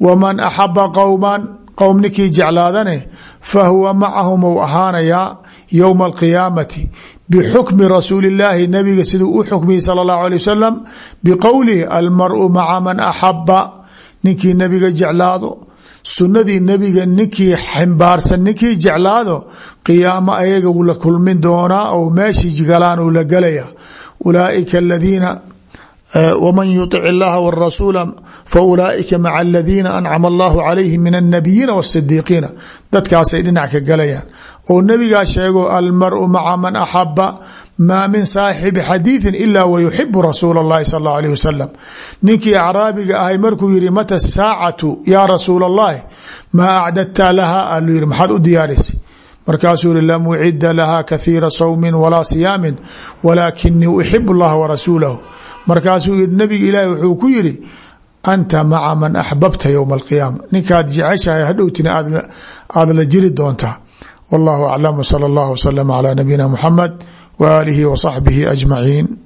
waman axaba qowman qowm ninkii jeclaadane fa huwa macahum ou ahaanayaa yowma alqiyaamati bixukmi rasuuli illaahi nabiga siduu u xukmiyey sala allahu alay wasalam biqowlihi almaru maca man axaba ninkii nabiga jeclaado sunadii nebiga ninkii ximbaarsan ninkii jeclaado qiyaamo ayaga uu la kulmin doonaa ou meeshii galaan uu la gelaya ulaaika aladiina wman yuطic اllaha wاrasuula faulaaئika maca aladiina ancama allahu calayhim min الnabiyiina wالsidiiqiina dadkaasay dhinac ka galayaan oo nebigaa sheego almaru maca man axaba maa min saaxibi xadiiثi ila wayuxibu rasuula اllahi sal اllah alيه wasalam ninkii acraabiga ahay markuu yihi mata saacatu ya rasuula اllahi maa acdadta laha alu yihi maxaad u diyaarisay markaasuu yihi lam ucida laha kahiira sawmi walaa siyaamin walaakinii uxib اllaha warasuulahu markaasuu yihi nabiga ilaahi wuxuu ku yidhi anta maca man axbabta yowma alqiyaama ninkaad jeceshahay hadhowtina aada la jiri doontaa wallahu aclam wsala allahu waslama calaa nabiyina muxamed wa aalihi wa saxbihi ajmaciin